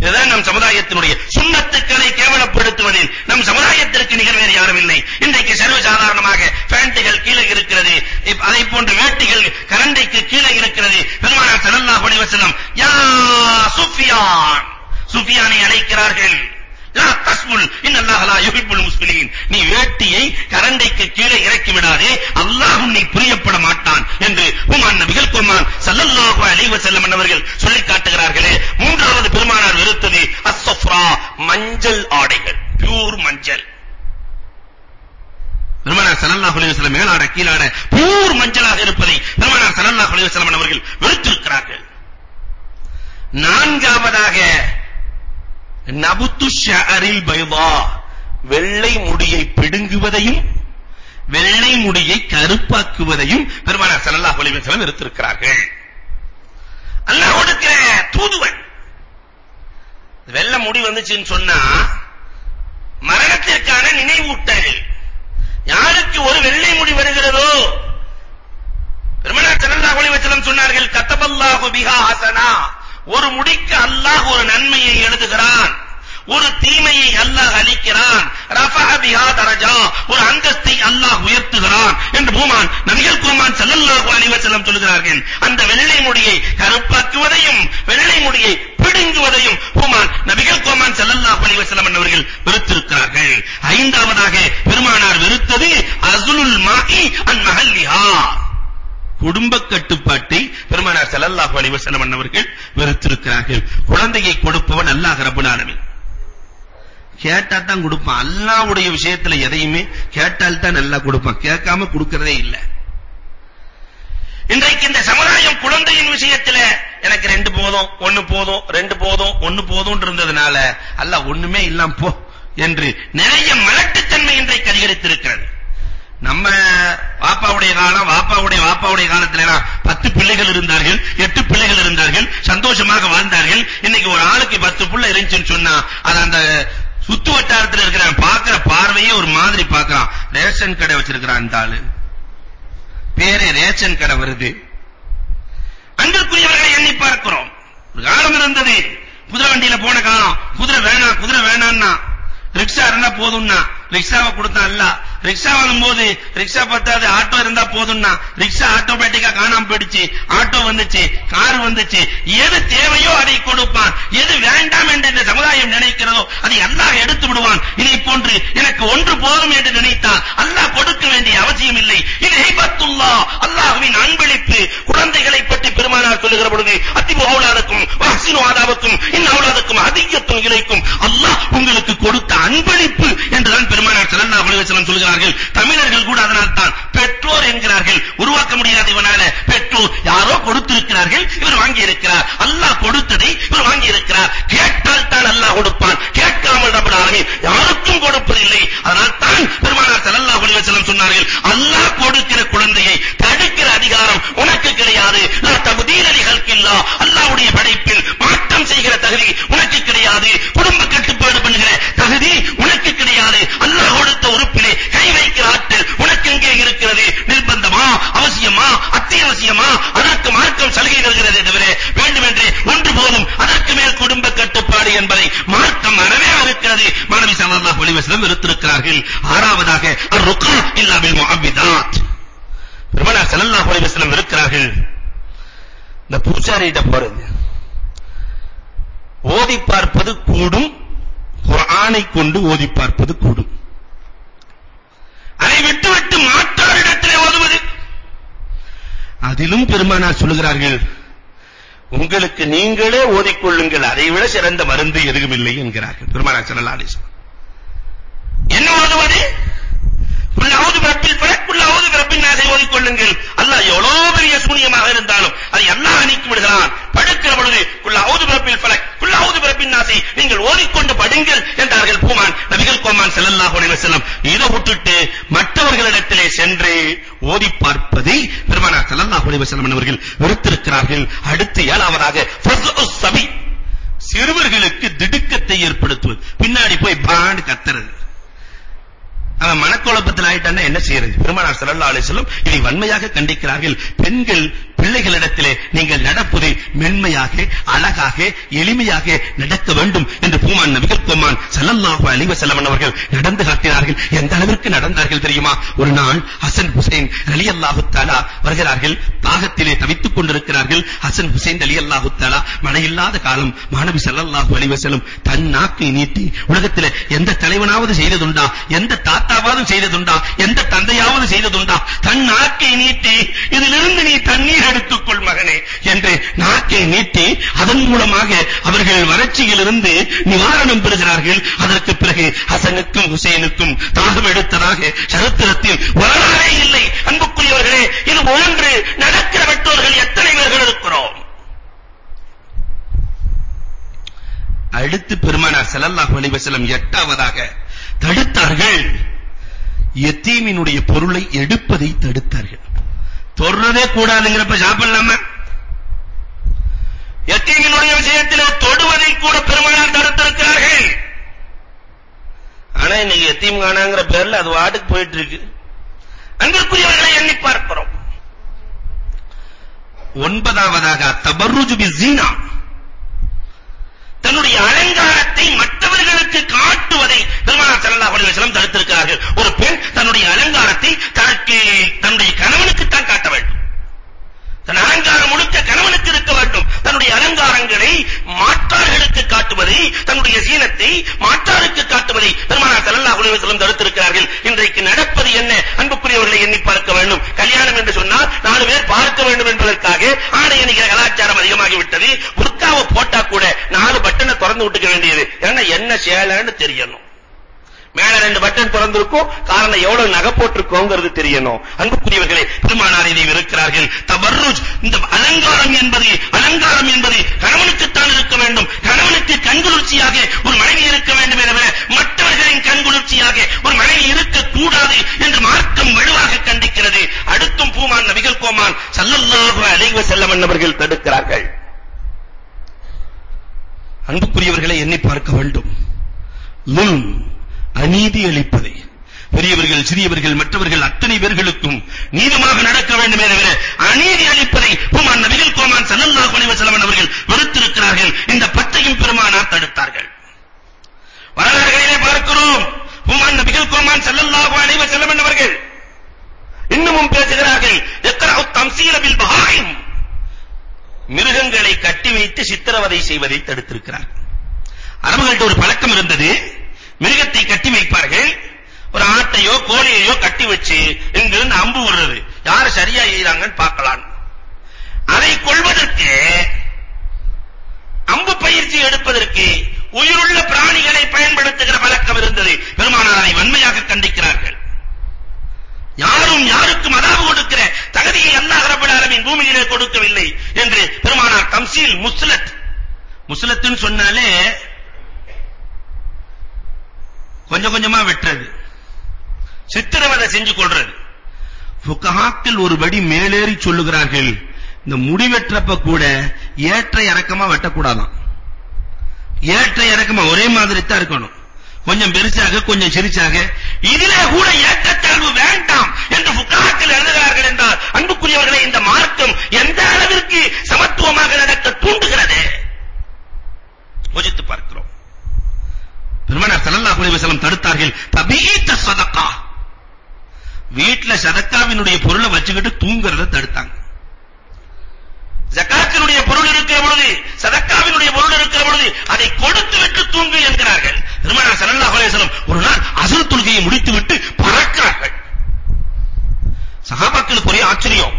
இதுதான் நம் சமுதாயத்தினுடைய சுண்ணத்துக்களை கேவலப்படுத்துவதில். நம் சமுதாயத்திற்கு நிகர் வேறு யாரும் இல்லை இன்றைக்கு சர்வசாதாரணமாக பேண்டுகள் கீழே இருக்கிறது. அதை போன்ற வேட்டிகள் கரண்டைக்கு கீழே இருக்கிறது. பெருமானார் ஸல்லல்லாஹு அலைஹி வஸல்லம் யா சுஃபியான்! சுஃபியானை அழைக்கிறார்கள். லா தஸ்முல் இன்னல்லாஹ் லா யுஹிப்புல் முஸ்லிமீன். நீ வேட்டியை கரண்டைக்கு கீழே இறக்கி விடாதே அல்லாஹ் உன்னை புரியப்பட மாட்டான் என்று உமான் நபிகள் குமான் ஸல்லல்லாஹு அலைஹி வஸல்லம் அவர்கள் சொல்லி காட்டுகிறார்களே மூன்றாவது பெருமானார் வெறுத்தது அஸ்ஸஃப்ரா மஞ்சள் ஆடைகள் பியூர் மஞ்சள். பெருமானார் ஸல்லல்லாஹு அலைஹி வஸல்லம் மேலாட கீழாட பியூர் மஞ்சளாக இருப்பதை பெருமானார் ஸல்லல்லாஹு அலைஹி வஸல்லம் அவர்கள் வெறுத்திருக்கிறார்கள். நான்காவதாக நபுத்து ஷஅரில் பைதா. வெள்ளை முடியை பிடுங்குவதையும் வெள்ளை முடியை கருப்பாக்குவதையும் பெருமானார் ஸல்லல்லாஹு அலைஹி வஸல்லம் எடுத்திருக்கிறார்கள் அல்லாஹ் கொடுக்கிற தூதுவன். வெள்ளை முடி வந்துச்சுன்னு சொன்னா மரணத்திற்கான நினைவூட்டல். யாருக்கு ஒரு வெள்ளை முடி வருகிறதோ? பெருமானார் ஸல்லல்லாஹு அலைஹி வஸல்லம் சொன்னார்கள் கத்தபல்லாஹு பிஹா ஹசனா ஒரு முடிக்கு அல்லாஹ் ஒரு நன்மையை எழுதுகிறான். ஒரு தீமையை அல்லாஹ் அளிக்கிறான். ரஃபஅ பிஹா தரஜா. ஒரு அந்தஸ்தை அல்லாஹ் உயர்த்துகிறான் என்று பூமான் நபிகள் கோமான் ஸல்லல்லாஹு அலைஹி வஸல்லம் சொல்கிறார்கள். அந்த வெள்ளை முடியை கருப்பாக்குவதையும் வெள்ளை முடியை பிடுங்குவதையும் பூமான் நபிகள் கோமான் ஸல்லல்லாஹு அலைஹி வஸல்லம் அவர்கள் வெறுத்திருக்கிறார்கள். ஐந்தாவதாக பெருமானார் வெறுத்தது அஸ்லுல் மாஇ அன் மஹல்லிஹா. குடும்ப கட்டுப்பாட்டை பெருமானார் ஸல்லல்லாஹு அலைஹி வஸல்லம் அவர்கள் வெறுத்திருக்கிறார்கள். குழந்தையை கொடுப்பவன் அல்லாஹ் ரப்பல் ஆலமீன். கேட்டா தான் கொடுப்பான். அல்லாஹ்வுடைய விஷயத்துல எதையுமே கேட்டால் தான் நல்லா கொடுப்பான். கேட்காம கொடுக்கறதே இல்ல. இன்றைக்கு இந்த சமுதாயம் குழந்தையின் விஷயத்துல எனக்கு ரெண்டு போதும் ஒன்னு போதும் ரெண்டு போதும் ஒன்னு போதும் இருந்ததுனால அல்லாஹ் ஒண்ணுமே இல்லாம போ என்று நிறைய மலட்டுத்தன்மை இன்றைக்கு அதிகரித்திருக்கிறது. நம்ம வாப்பாவுடைய காலம் வாப்பாவுடைய வாப்பாவுடைய காலத்துல எல்லாம் பத்து பிள்ளைகள் இருந்தார்கள் எட்டு பிள்ளைகள் இருந்தார்கள் சந்தோஷமாக வாழ்ந்தார்கள். இன்னைக்கு ஒரு ஆளுக்கு பத்து புள்ள இருந்துச்சுன்னு சொன்னா அது அந்த சுத்து வட்டாரத்துல இருக்கிற பாக்குற பார்வையே ஒரு மாதிரி பாக்குறான் ரேஷன் கடை வச்சிருக்கிறான் அந்த ஆளு. பேரே ரேஷன் கடை வருது. அன்பிற்குரியவர்களை எண்ணி பார்க்கிறோம். ஒரு காலம் இருந்தது. குதிரை வண்டியில போன காலம். குதிரை வேணாம் குதிரை வேணாம்னா. ரிக்ஷா இருந்தா போதும்னா. ரிக்ஷாவை கொடுத்தா அல்ல. ரிக்ஷா வரும்போது ரிக்ஷா பத்தாது ஆட்டோ இருந்தா போதும்னா ரிக்ஷா ஆட்டோமேட்டிக்கா காணாம போயிடுச்சு ஆட்டோ வந்துச்சு கார் வந்துச்சு எது தேவையோ அதை கொடுப்பான். எது வேண்டாம் என்று இந்த சமுதாயம் நினைக்கிறதோ அதை அல்லாஹ் எடுத்து விடுவான். இதை போன்று எனக்கு ஒன்று போதும் என்று நினைத்தால் அல்லாஹ் கொடுக்க வேண்டிய அவசியம் இல்லை. இது ஹைபத்துல்லா அல்லாஹ்வின் அன்பளிப்பு. குழந்தைகளை பற்றி பெருமானார் சொல்லுகிற பொழுது அதிபுகவுலாருக்கும் வஹ்சினு ஆதாவுக்கும் இன்னவுலாதுக்கும் அதிகத்தும் இலைக்கும். அல்லாஹ் உங்களுக்கு கொடுத்த அன்பளிப்பு என்றுதான் பெருமானார் ஸல்லல்லாஹு அலைஹி வஸல்லம் சொல்கிறார்கள் தமிழர்கள் கூட அதனால் தான் பெற்றோர் என்கிறார்கள். உருவாக்க முடியாது இவனால. பெற்றோர் யாரோ கொடுத்திருக்கிறார்கள் இவர் வாங்கி இருக்கிறார் அல்லாஹ் கொடுத்ததை இவர் வாங்கி இருக்கிறார் கேட்டால் தான் அல்லாஹ் கொடுப்பான். கேட்காமல் ரப்பல் ஆலமீன் யாருக்கும் கொடுப்பதில்லை. அதனால் தான் பெருமானார் ஸல்லல்லாஹு அலைஹி வஸல்லம் சொன்னார்கள் அல்லாஹ் கொடுக்கிற குழந்தையை இந்த பூசாரியிட்ட போறது ஓதி பார்ப்பது கூடும் குர்ஆனை கொண்டு ஓதி பார்ப்பது கூடும். அதை விட்டுவிட்டு மாற்றாரிடத்திலே ஓதுவது. அதிலும் பெருமானார் சொல்கிறார்கள் உங்களுக்கு நீங்களே ஓதிக்கொள்ளுங்கள் அதை விட சிறந்த மருந்து எதுவும் இல்லை என்கிறார்கள். பெருமானார் ஸல்லல்லாஹு அலைஹி வஸல்லம். ஓதுவது? குல் அவுது பிரப்பில் ஃபலக் குல் அவுது பிரப்பின் நாஸை ஓதிக்கொள்ளுங்கள். அல்லாஹ் எவ்வளவு பெரிய சூனியமாக இருந்தாலும் அதை அல்லாஹ் நீக்கி விடுகிறான். படுக்கிற பொழுது குல் அவுது பிரப்பில் ஃபலக் குல் அவுது பிரப்பின் நாஸை நீங்கள் ஓதிக்கொண்டு படுங்கள் என்றார்கள் பூமான் நபிகள் கோமான் ஸல்லல்லாஹு அலைஹி வஸல்லம். இதை விட்டுட்டு மற்றவர்களிடத்திலே சென்று ஓதி பார்ப்பதை பெருமானார் ஸல்லல்லாஹு அலைஹி வஸல்லம் அவர்கள் வெறுத்திருக்கிறார்கள். அடுத்து ஏழாவதாக ஃபஸ்உஸ் சபி சிறுவர்களுக்கு திடுக்கத்தை ஏற்படுத்துவது. பின்னாடி போய் பாண்டு கத்துறது. அவன் மனக்குழப்பத்தில் ஆயிட்டான்னா என்ன செய்யறது? பெருமானார் ஸல்லல்லாஹு அலைஹி வஸல்லம் இதை வன்மையாக கண்டிக்கிறார்கள். பெண்கள் பிள்ளைகளிடத்திலே நீங்கள் நடப்பது மென்மையாக அழகாக எளிமையாக நடக்க வேண்டும் என்று பூமான் நபிகள் பெருமான் ஸல்லல்லாஹு அலைஹி வஸல்லம் அவர்கள் நடந்து காட்டினார்கள். எந்த அளவிற்கு நடந்தார்கள் தெரியுமா? ஒரு நாள் ஹசன் ஹுசைன் ரலியல்லாஹு தஆலா வருகிறார்கள். தாகத்திலே தவித்துக் கொண்டிருக்கிறார்கள். ஹசன் ஹுசைன் ரலியல்லாஹு தஆலா மழையில்லாத காலம் மாணவி ஸல்லல்லாஹு அலைஹி வஸல்லம் தன் நாக்கை நீட்டி உலகத்திலே எந்த தலைவனாவது செய்ததுண்டா? எந்த தாத்தா தாத்தாவாவது செய்ததுண்டா? எந்த தந்தையாவது செய்ததுண்டா? தன் நாக்கை நீட்டி இதிலிருந்து நீ தண்ணீர் எடுத்துக்கொள் மகனே என்று நாக்கை நீட்டி அதன் மூலமாக அவர்கள் வறட்சியிலிருந்து நிவாரணம் பெறுகிறார்கள். அதற்கு பிறகு ஹசனுக்கும் ஹுசைனுக்கும் தாகம் எடுத்ததாக சரித்திரத்தில் வரலாறே இல்லை. அன்புக்குரியவர்களே இது போன்று நடக்கிற பெற்றோர்கள் எத்தனை பேர்கள் இருக்கிறோம்? அடுத்து பெருமானார் ஸல்லல்லாஹு அலைஹி வஸல்லம் எட்டாவதாக தடுத்தார்கள். எத்தீமினுடைய பொருளை எடுப்பதை தடுத்தார்கள். தொடுறதே கூடாதுங்கிறப்ப சாப்பிடலாமா? எத்தீமினுடைய விஷயத்தில் தொடுவதை கூட பெருமானார் தடுத்திருக்கிறார்கள். ஆனா இன்னைக்கு எத்தீம் காணாங்கிற பேர்ல அது வாட்டுக்கு போயிட்டு இருக்கு அன்பிற்குரியவர்களை எண்ணி பார்க்கிறோம். ஒன்பதாவதாக தபர்ருஜு பிஸீனா தன்னுடைய அலங்காரத்தை மற்றவர்களுக்கு காட்டுவதை பெருமானார் ஸல்லல்லாஹு அலைஹி வஸல்லம் தடுத்திருக்கிறார்கள். ஒரு பெண் தன்னுடைய அலங்காரத்தை தனக்கு தன்னுடைய கணவனுக்கு தான் காட்ட வேண்டும். தன் அலங்காரம் முழுக்க கணவனுக்கு இருக்க வேண்டும். தன்னுடைய அலங்காரங்களை மாற்றார்களுக்கு காட்டுவதை தன்னுடைய சீனத்தை மாற்றாருக்கு காட்டுவதை பெருமானார் ஸல்லல்லாஹு அலைஹி வஸல்லம் தடுத்திருக்கிறார்கள். இன்றைக்கு நடப்பது என்ன? அன்புக்குரியவர்களை எண்ணி பார்க்க வேண்டும். கல்யாணம் என்று சொன்னால் நாலு பேர் பார்க்க வேண்டும் என்பதற்காக ஆடை அணிகிற கலாச்சாரம் அதிகமாகி விட்டது புர்காவை போட்டா கூட நாலு பட்டனை திறந்து விட்டுக்க வேண்டியது. ஏன்னா என்ன சேலைன்னு தெரியணும். மேல ரெண்டு பட்டன் திறந்திருக்கும். காரணம் எவ்வளவு நகை போட்டிருக்கோங்கிறது தெரியணும். அன்புக்குரியவர்களே பெருமானார் இதை இருக்கிறார்கள். தபர்ருஜ் இந்த அலங்காரம் என்பது அலங்காரம் என்பது கணவனுக்குத்தான் இருக்க வேண்டும் கணவனுக்கு கண்குளிர்ச்சியாக ஒரு மனைவி இருக்க வேண்டும் எனவே மற்றவர்களின் கண்குளிர்ச்சியாக ஒரு மனைவி இருக்க கூடாது என்று மார்க்கம் வலுவாக கண்டிக்கிறது அடுத்தும் பூமான் நபிகள் கோமான் ஸல்லல்லாஹு அலைஹி வஸல்லம் என்பவர்கள் தடுக்கிறார்கள் அன்புக்குரியவர்களை எண்ணி பார்க்க வேண்டும் லுல் அநீதி அளிப்பதை பெரியவர்கள் சிறியவர்கள் மற்றவர்கள் அத்தனை பேர்களுக்கும் நீதமாக நடக்க வேண்டும் என்கிற அநீதி அளிப்பதை பூமான் நபிகள் கோமான் ஸல்லல்லாஹு அலைஹி வஸல்லம் அவர்கள் வெறுத்திருக்கிறார்கள் இந்த பத்தையும் பெருமானார் தடுத்தார்கள் வரலாறுகளிலே பார்க்கிறோம் பூமான் நபிகள் கோமான் ஸல்லல்லாஹு அலைஹி வஸல்லம் அவர்கள் இன்னமும் பேசுகிறார்கள் இக்ரா தம்சீல பில் பஹாயிம் மிருகங்களை கட்டி வைத்து சித்திரவதை செய்வதை தடுத்திருக்கிறார் அரபுகள்ட்ட ஒரு பழக்கம் இருந்தது மிருகத்தை கட்டி வைப்பார்கள் ஒரு ஆட்டையோ கோழியையோ கட்டி வச்சு இங்கிருந்து அம்பு விடுறது யார் சரியா செய்றாங்கன்னு பார்க்கலாம் அதை கொள்வதற்கு அம்பு பயிற்சி எடுப்பதற்கு உயிருள்ள பிராணிகளை பயன்படுத்துகிற பழக்கம் இருந்தது பெருமானார் அதை வன்மையாக கண்டிக்கிறார்கள் யாரும் யாருக்கும் அதாவது கொடுக்கிற தகுதியை அல்லாஹ் ரப்பல் ஆலமீன் பூமியிலே கொடுக்கவில்லை என்று பெருமானார் தம்சீல் முஸ்லத் முஸ்லத்னு சொன்னாலே கொஞ்சம் கொஞ்சமா வெட்டுறது சித்திரவதை செஞ்சு கொள்றது ஃபுகஹாக்கள் ஒரு படி மேலேறி சொல்லுகிறார்கள் இந்த முடி வெட்டுறப்ப கூட ஏற்ற இறக்கமா வெட்டக்கூடாதாம் ஏற்ற இறக்கமா ஒரே மாதிரி தான் இருக்கணும். கொஞ்சம் பெருசாக கொஞ்சம் சிரிச்சாக இதிலே கூட ஏற்றத்தாழ்வு வேண்டாம் என்று புக்காக்கில் எழுதுகிறார்கள் என்றால் அன்புக்குரியவர்களை இந்த மார்க்கம் எந்த அளவிற்கு சமத்துவமாக நடக்க தூண்டுகிறது? யோசித்து பார்க்கிறோம். பெருமனார் ஸல்லல்லாஹு அலைஹி வஸல்லம் தடுத்தார்கள் தபீத சதகா வீட்ல சதக்காவினுடைய பொருளை வச்சுக்கிட்டு தூங்குறத தடுத்தாங்க. ஜகாத்தினுடைய பொருள் இருக்கிற பொழுது சதக்காவினுடைய பொருள் இருக்கிற பொழுது அதை கொடுத்து விட்டு தூங்கு என்கிறார்கள். திருமணம் ஸல்லல்லாஹு அலைஹி வஸல்லம் ஒரு நாள் அசர் தொழுகையை முடித்து விட்டு பறக்கிறார்கள். சஹாபாக்களுக்கு ஒரே ஆச்சரியம்.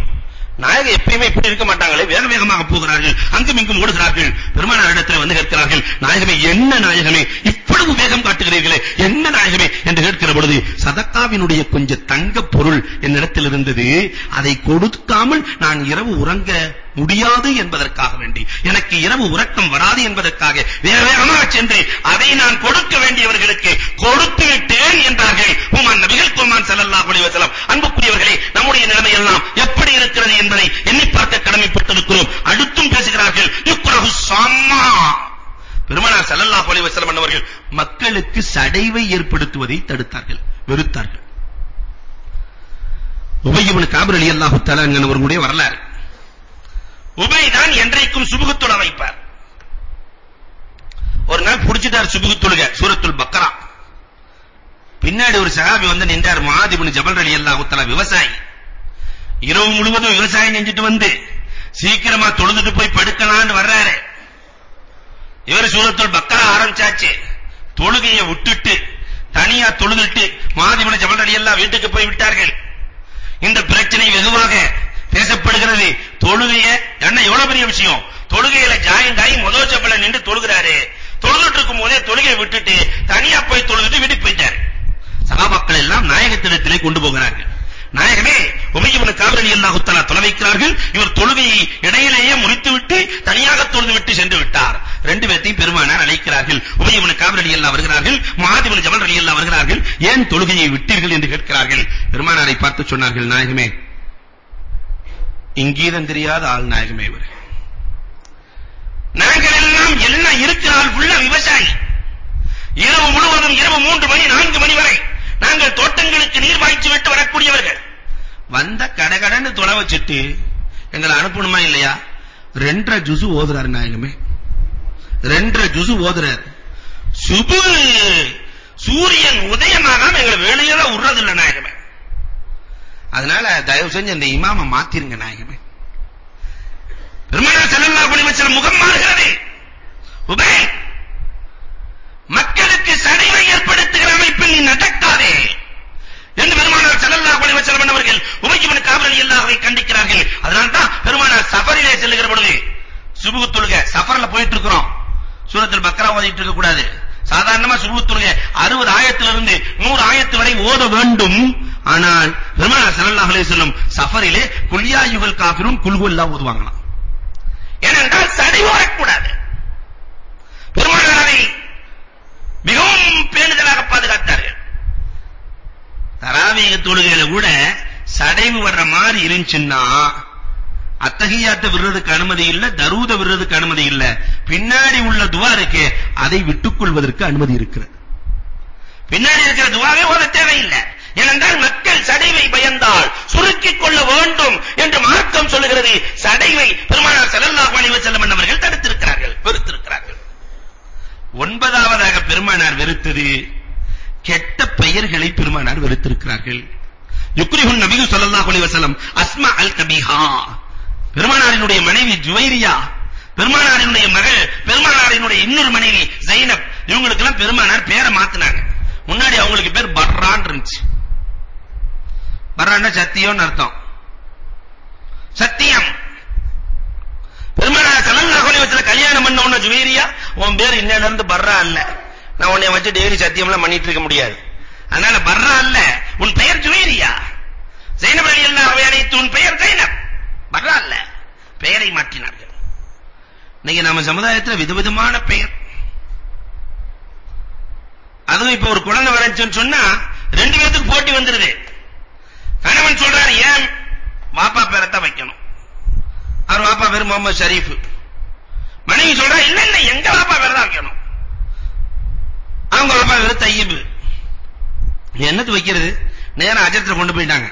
நாயகம் எப்பயுமே இப்படி இருக்க மாட்டாங்களே. வேக வேகமாக போகிறார்கள். அங்கும் இங்கும் ஓடுகிறார்கள். பெருமானார் இடத்துல வந்து கேட்கிறார்கள் நாயகமே என்ன நாயகமே? இவ்வளவு வேகம் காட்டுகிறீர்களே என்ன நாயகமே? என்று கேட்கிற பொழுது சதக்காவினுடைய கொஞ்சம் தங்க பொருள் என்னிடத்தில் இருந்தது. அதை கொடுக்காமல் நான் இரவு உறங்க முடியாது என்பதற்காக வேண்டி எனக்கு இரவு உறக்கம் வராது என்பதற்காக வேற வேகமாக சென்று அதை நான் கொடுக்க வேண்டியவர்களுக்கு கொடுத்து விட்டேன் என்றார்கள் உமான் நபிகள் குமான் ஸல்லல்லாஹு அலைஹி வஸல்லம். அன்புக்குரியவர்களே நம்முடைய நிலைமை எல்லாம் எப்படி இருக்கிறது என்பதை எண்ணி பார்க்க கடமைப்பட்டிருக்கிறோம். அடுத்தும் பேசுகிறார்கள் யுக்ரஹு சம்மா பெருமானார் ஸல்லல்லாஹு அலைஹி வஸல்லம் அவர்கள் மக்களுக்கு சடைவை ஏற்படுத்துவதை தடுத்தார்கள் வெறுத்தார்கள். உபய் இப்னு காபிர் ரலியல்லாஹு தஆலா அவர்களுடைய வரலாறு. உபை தான் என்றைக்கும் சுபுகு தொழ வைப்பார் ஒரு நாள் புடிச்சிட்டார் சுபுகு தொழுக சூரத்துல் பக்கரா பின்னாடி ஒரு சஹாபி வந்து நின்றார் முஆத் இப்னு ஜபல் ரலியல்லாஹு தஆலா விவசாயி. இரவு முழுவதும் விவசாயம் செஞ்சுட்டு வந்து சீக்கிரமா தொழுதுட்டு போய் படுக்கலாம்னு வர்றாரு. இவர் சூரத்துல் பக்கரா ஆரம்பிச்சாச்சு. தொழுகையை விட்டுட்டு தனியா தொழுதுட்டு முஆத் இப்னு ஜபல் ரலியல்லாஹு வீட்டுக்கு போய் விட்டார்கள். இந்த பிரச்சனை வெகுவாக பேசப்படுகிறது. தொழுகைய என்ன எவ்வளவு பெரிய விஷயம்? தொழுகையில ஜாயின் ஆகி முதல் செப்பல நின்று தொழுகிறாரு. தொழுதுட்டு இருக்கும் போதே தொழுகையை விட்டுட்டு தனியா போய் தொழுதுட்டு வீட்டுக்கு போயிட்டாரு. சகாபாக்கள் எல்லாம் நாயகத்திடத்திலே கொண்டு போகிறார்கள். நாயகமே உபய் இப்னு காபிர் ரலியல்லாஹு தஆலா தொலை வைக்கிறார்கள். இவர் தொழுகையை இடையிலேயே முடித்துவிட்டு தனியாக தொழுது விட்டு சென்று விட்டார். ரெண்டு பேர்த்தையும் பெருமானார் அழைக்கிறார்கள். உபய் இப்னு காபிர் ரலியல்லாஹு வருகிறார்கள். முஆத் இப்னு ஜபல் ரலியல்லாஹு வருகிறார்கள். ஏன் தொழுகையை விட்டீர்கள் என்று கேட்கிறார்கள். பெருமானாரை பார்த்து சொன்னார்கள் நாயகமே இங்கீதம் தெரியாத ஆள் நாயகமே இவர். நாங்கள் எல்லாம் என்ன இருக்கிற ஆள் உள்ள விவசாயி? இரவு முழுவதும் இரவு மூன்று மணி நான்கு மணி வரை நாங்கள் தோட்டங்களுக்கு நீர் பாய்ச்சி விட்டு வரக்கூடியவர்கள். வந்த கடகடன்னு தொலை வச்சுட்டு எங்களை அனுப்பணுமா இல்லையா? ரெண்டரை ஜுசு ஓதுறாரு நாயகமே. ரெண்டரை ஜுசு ஓதுறாரு. சுபு! சூரியன் உதயமாகாம எங்களை வெளியே தான் விடுறது இல்ல நாயகமே. அதனால தயவு செஞ்சு அந்த இமாம மாத்திருங்க நாயகமே. பெருமானார் ஸல்லல்லாஹு அலைஹி வஸல்லம் முகம் மாறுகிறது. உபை மக்களுக்கு சடைவை ஏற்படுத்துகிற அமைப்பில் நீ நடக்காதே. என்று பெருமானார் ஸல்லல்லாஹு அலைஹி வஸல்லம் அவர்கள் உபை இப்னு காப் ரலியல்லாஹு கண்டிக்கிறார்கள். அதனால தான் பெருமானார் சஃபரிலே செல்லுகிற பொழுது சுபுஹ் தொழுக சஃபர்ல போயிட்டு இருக்கிறோம் சூரத்துல் பக்ரா ஓதிட்டு இருக்க கூடாது. சாதாரணமா சுபுஹ் தொழுக 60 ஆயத்திலிருந்து 100 ஆயத்து வரை ஓத வேண்டும். ஆனால் பெருமானார் ஸல்லல்லாஹு அலைஹி வஸல்லம் சஃபரிலே குல்யா யுகல் காஃபிரூன் குல்ஹுல்லா ஓதுவாங்களாம் ஏனென்றால் சடை வரக்கூடாது பெருமானார் அதை மிகவும் பேணுதலாக பாதுகாத்தார்கள். தராவீக தொழுகையில கூட சடைவு வர்ற மாதிரி இருந்துச்சுன்னா அத்தகையாத்த விடுறதுக்கு அனுமதி இல்ல தரூத விடுறதுக்கு அனுமதி இல்ல. பின்னாடி உள்ள துவா இருக்கே அதை விட்டுக்கொள்வதற்கு அனுமதி இருக்கிறது. பின்னாடி இருக்கிற துவாவே ஓத தேவையில்லை. ஏனென்றால் மக்கள் சடைவை பயந்தால் சுருக்கிக் கொள்ள வேண்டும் என்று மார்க்கம் சொல்லுகிறது. சடைவை பெருமானார் ஸல்லல்லாஹு அலைஹி வஸல்லம் அவர்கள் தடுத்திருக்கிறார்கள் வெறுத்திருக்கிறார்கள். ஒன்பதாவதாக பெருமானார் வெறுத்தது கெட்ட பெயர்களை பெருமானார் வெறுத்திருக்கிறார்கள். யுக்ரிஹுன் நபியு ஸல்லல்லாஹு அலைஹி வஸல்லம் அஸ்மா அல் கபீஹா. பெருமானாரினுடைய மனைவி ஜுவைரியா பெருமானாரினுடைய மகள் பெருமானாரினுடைய இன்னொரு மனைவி ஜைனப் இவங்களுக்கு எல்லாம் பெருமானார் பேரை மாத்தினாங்க. முன்னாடி அவங்களுக்கு பேர் பர்ரான் இருந்துச்சு. பர்ரான்னா சத்தியம்னு அர்த்தம். சத்தியம். பெருமாள் ஸல்லல்லாஹு அலைஹி வஸல்லம் கல்யாணம் பண்ண உடனே ஜுவைரியா உன் பேர் இன்னையில இருந்து பர்ரா இல்ல. நான் உன்னை வச்சு டெய்லி சத்தியம்லாம் பண்ணிட்டு இருக்க முடியாது. அதனால பர்ரா இல்ல உன் பெயர் ஜுவைரியா. ஜைனப் ரலியல்லாஹு அன்ஹா உன் பெயர் ஜைனப். பர்ரா இல்ல பெயரை மாற்றினார்கள். இன்னைக்கு நம்ம சமுதாயத்தில் விதவிதமான பெயர். அதுவும் இப்ப ஒரு குழந்தை வரச்சுன்னு சொன்னா ரெண்டு பேத்துக்கு போட்டி வந்துருது. கணவன் சொல்றாரு ஏன் வாப்பா பேரத்தான் வைக்கணும்? அவர் வாப்பா பேர் முகமது ஷரீஃப். மனைவி சொல்றா இல்ல இல்ல எங்க வாப்பா பேர் தான் வைக்கணும்? அவங்க வாப்பா பேர் தையீப். என்னது வைக்கிறது? நேரா அஜரத்துல கொண்டு போயிட்டாங்க.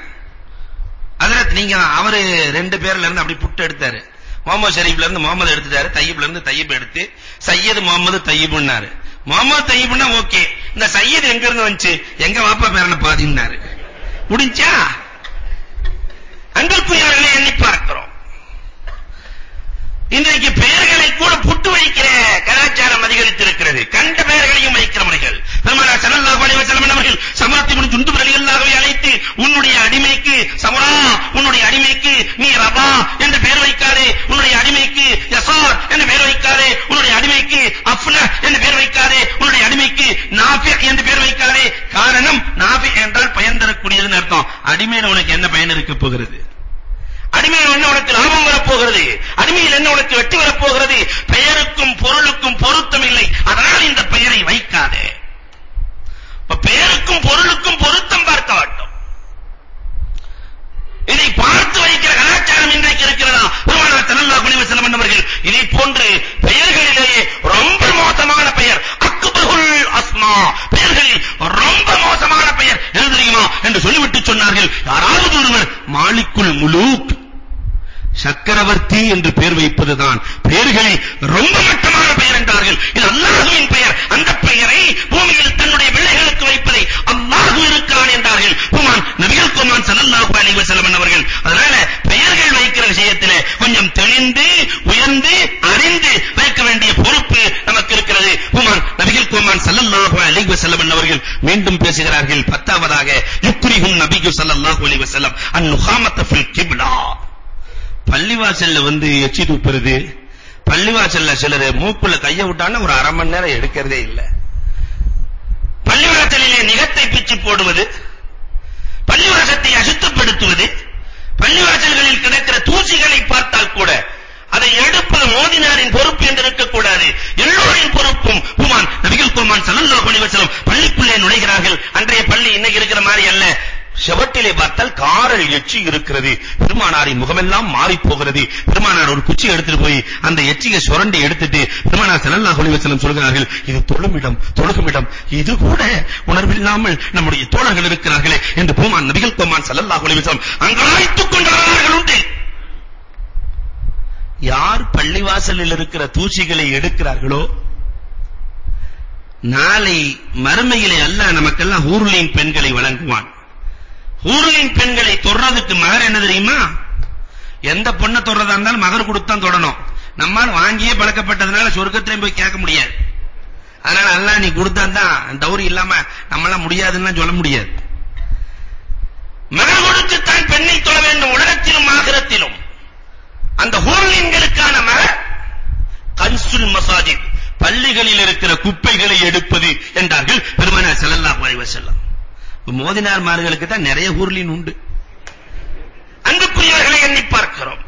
ஹஜரத் நீங்க அவரு ரெண்டு பேர்ல இருந்து அப்படி புட்டு எடுத்தாரு. முகமது ஷரீஃப்ல இருந்து முகமது எடுத்துட்டாரு தையீப்ல இருந்து தையீப் எடுத்து சையது முகமது தையீப்னாரு. முகமது தையீப்னா ஓகே. இந்த சையது எங்க இருந்து வந்துச்சு? எங்க வாப்பா பேர்ல பாதினாரு முடிஞ்சா அன்பிற்குரியவர்களை எண்ணி பார்க்கிறோம். இன்றைக்கு பெயர்களை கூட புட்டு வைக்கிற கலாச்சாரம் அதிகரித்திருக்கிறது. கண்ட பெயர்களையும் வைக்கிறவர்கள் பெருமானார் ஸல்லல்லாஹு அலைஹி வஸல்லம் அவர்கள் சமரத் இப்னு ஜுந்துப் ரலியல்லாஹு அழைத்து உன்னுடைய அடிமைக்கு சமரா உன்னுடைய அடிமைக்கு நீ ரபா என்று பெயர் வைக்காதே உன்னுடைய அடிமைக்கு யசார் என்று பெயர் வைக்காதே உன்னுடைய அடிமைக்கு அஃப்ன என்று பெயர் வைக்காதே உன்னுடைய அடிமைக்கு கிடைக்கப் போகிறது அடிமையில் என்ன உனக்கு லாபம் வரப்போகிறது அடிமையில் என்ன உனக்கு வெற்றி வரப்போகிறது பெயருக்கும் பொருளுக்கும் பொருத்தம் இல்லை அதனால் இந்த பெயரை வைக்காதே பெயருக்கும் பொருளுக்கும் பொருத்தம் பார்க்க வேண்டும் இதை பார்த்து வைக்கிற கலாச்சாரம் இன்றைக்கு இருக்கிறதா பெருமானார் ஸல்லல்லாஹு அலைஹி வஸல்லம் அவர்கள் இதை போன்று பெயர்களிலேயே ரொம்ப மோசமான பெயர் அக்பருல் அஸ்மா பெயர்களில் ரொம்ப மோசமான பெயர் எது தெரியுமா என்று சொல்லிவிட்டு சொன்னார்கள் யாராவது ஒருவர் மாலிக்குல் முலூக் சக்கரவர்த்தி என்று பெயர் வைப்பதுதான் பெயர்களில் ரொம்ப மட்டமான பெயர் என்றார்கள் இது அல்லாஹ்வின் பெயர் அந்த பெயரை பூமியில் தன்னுடைய பிள்ளைகளுக்கு வைப்பதை அல்லாஹ் இருக்கிறான் என்றார்கள் குமான் நபிகள் குமான் ஸல்லல்லாஹு அலைஹி வஸல்லம் அவர்கள் அதனால பெயர்கள் வைக்கிற விஷயத்திலே கொஞ்சம் தெளிந்து உயர்ந்து அறிந்து வைக்க வேண்டிய பொறுப்பு நமக்கு இருக்கிறது குமான் நபிகள் குமான் ஸல்லல்லாஹு அலைஹி வஸல்லம் அவர்கள் மீண்டும் பேசுகிறார்கள் பத்தாவதாக யுக்ரிஹுன் நபியு ஸல்லல்லாஹு அலைஹி வஸல்லம் அன் நுகாமத்த ஃபில் கிப்லா பள்ளிவாசல்ல வந்து எச்சி துப்புறது பள்ளிவாசல்ல சிலர் மூக்குல கைய விட்டான்னா ஒரு அரை மணி நேரம் எடுக்கிறதே இல்லை பள்ளிவாசலிலே நிகத்தை பிச்சு போடுவது பள்ளிவாசத்தை அசுத்தப்படுத்துவது பள்ளிவாசல்களில் கிடக்கிற தூசிகளை பார்த்தால் கூட அதை எடுப்பது மோதினாரின் பொறுப்பு என்று இருக்கக்கூடாது எல்லோரின் பொறுப்பும் குமான் நபிகள் குமான் ஸல்லல்லாஹு அலைஹி வஸல்லம் பள்ளிக்குள்ளே நுழைகிறார்கள் அன்றைய பள்ளி இன்னைக்கு இருக்கிற மாதிரி அல்ல செவட்டிலே பார்த்தால் காரல் எச்சி இருக்கிறது. பெருமானாரின் முகமெல்லாம் மாறி போகிறது. பெருமானார் ஒரு குச்சி எடுத்துட்டு போய் அந்த எச்சியை சுரண்டி எடுத்துட்டு பெருமானார் ஸல்லல்லாஹு அலைஹி வஸல்லம் சொல்கிறார்கள் இது தொழுமிடம் தொழுகுமிடம் இது கூட உணர்வில்லாமல் நம்முடைய தோழர்கள் இருக்கிறார்களே என்று பூமான் நபிகள் பெருமான் ஸல்லல்லாஹு அலைஹி வஸல்லம் அங்கலாய்த்துக் கொண்டார்கள் உண்டு. யார் பள்ளிவாசலில் இருக்கிற தூசிகளை எடுக்கிறார்களோ நாளை மறுமையிலே அல்லாஹ் நமக்கெல்லாம் ஊருளின் பெண்களை வழங்குவான் ஊர்லின் பெண்களை தொடுறதுக்கு மகர் என்ன தெரியுமா? எந்த பொண்ணை தொடுறதா இருந்தாலும் மகர் கொடுத்து தான் தொடணும். நம்மால் வாங்கியே பழக்கப்பட்டதுனால சொர்க்கத்திலையும் போய் கேட்க முடியாது. அதனால அல்லாஹ் நீ கொடுத்தா தான் தௌரி இல்லாம நம்மளால முடியாதுன்னு சொல்ல முடியாது. மகர் கொடுத்து தான் பெண்ணை தொழ வேண்டும் உலகத்திலும் ஆகிரத்திலும். அந்த ஹூர்லின்களுக்கான மகர் கன்சுல் மசாஜித் பள்ளிகளில் இருக்கிற குப்பைகளை எடுப்பது என்றார்கள் பெருமானார் செல்லல்லாஹு அலைஹி வஸல்லம். மோதினார் மார்களுக்கு தான் நிறைய ஊர்லின் உண்டு. அன்புக்குரியவர்களை எண்ணி பார்க்கிறோம்.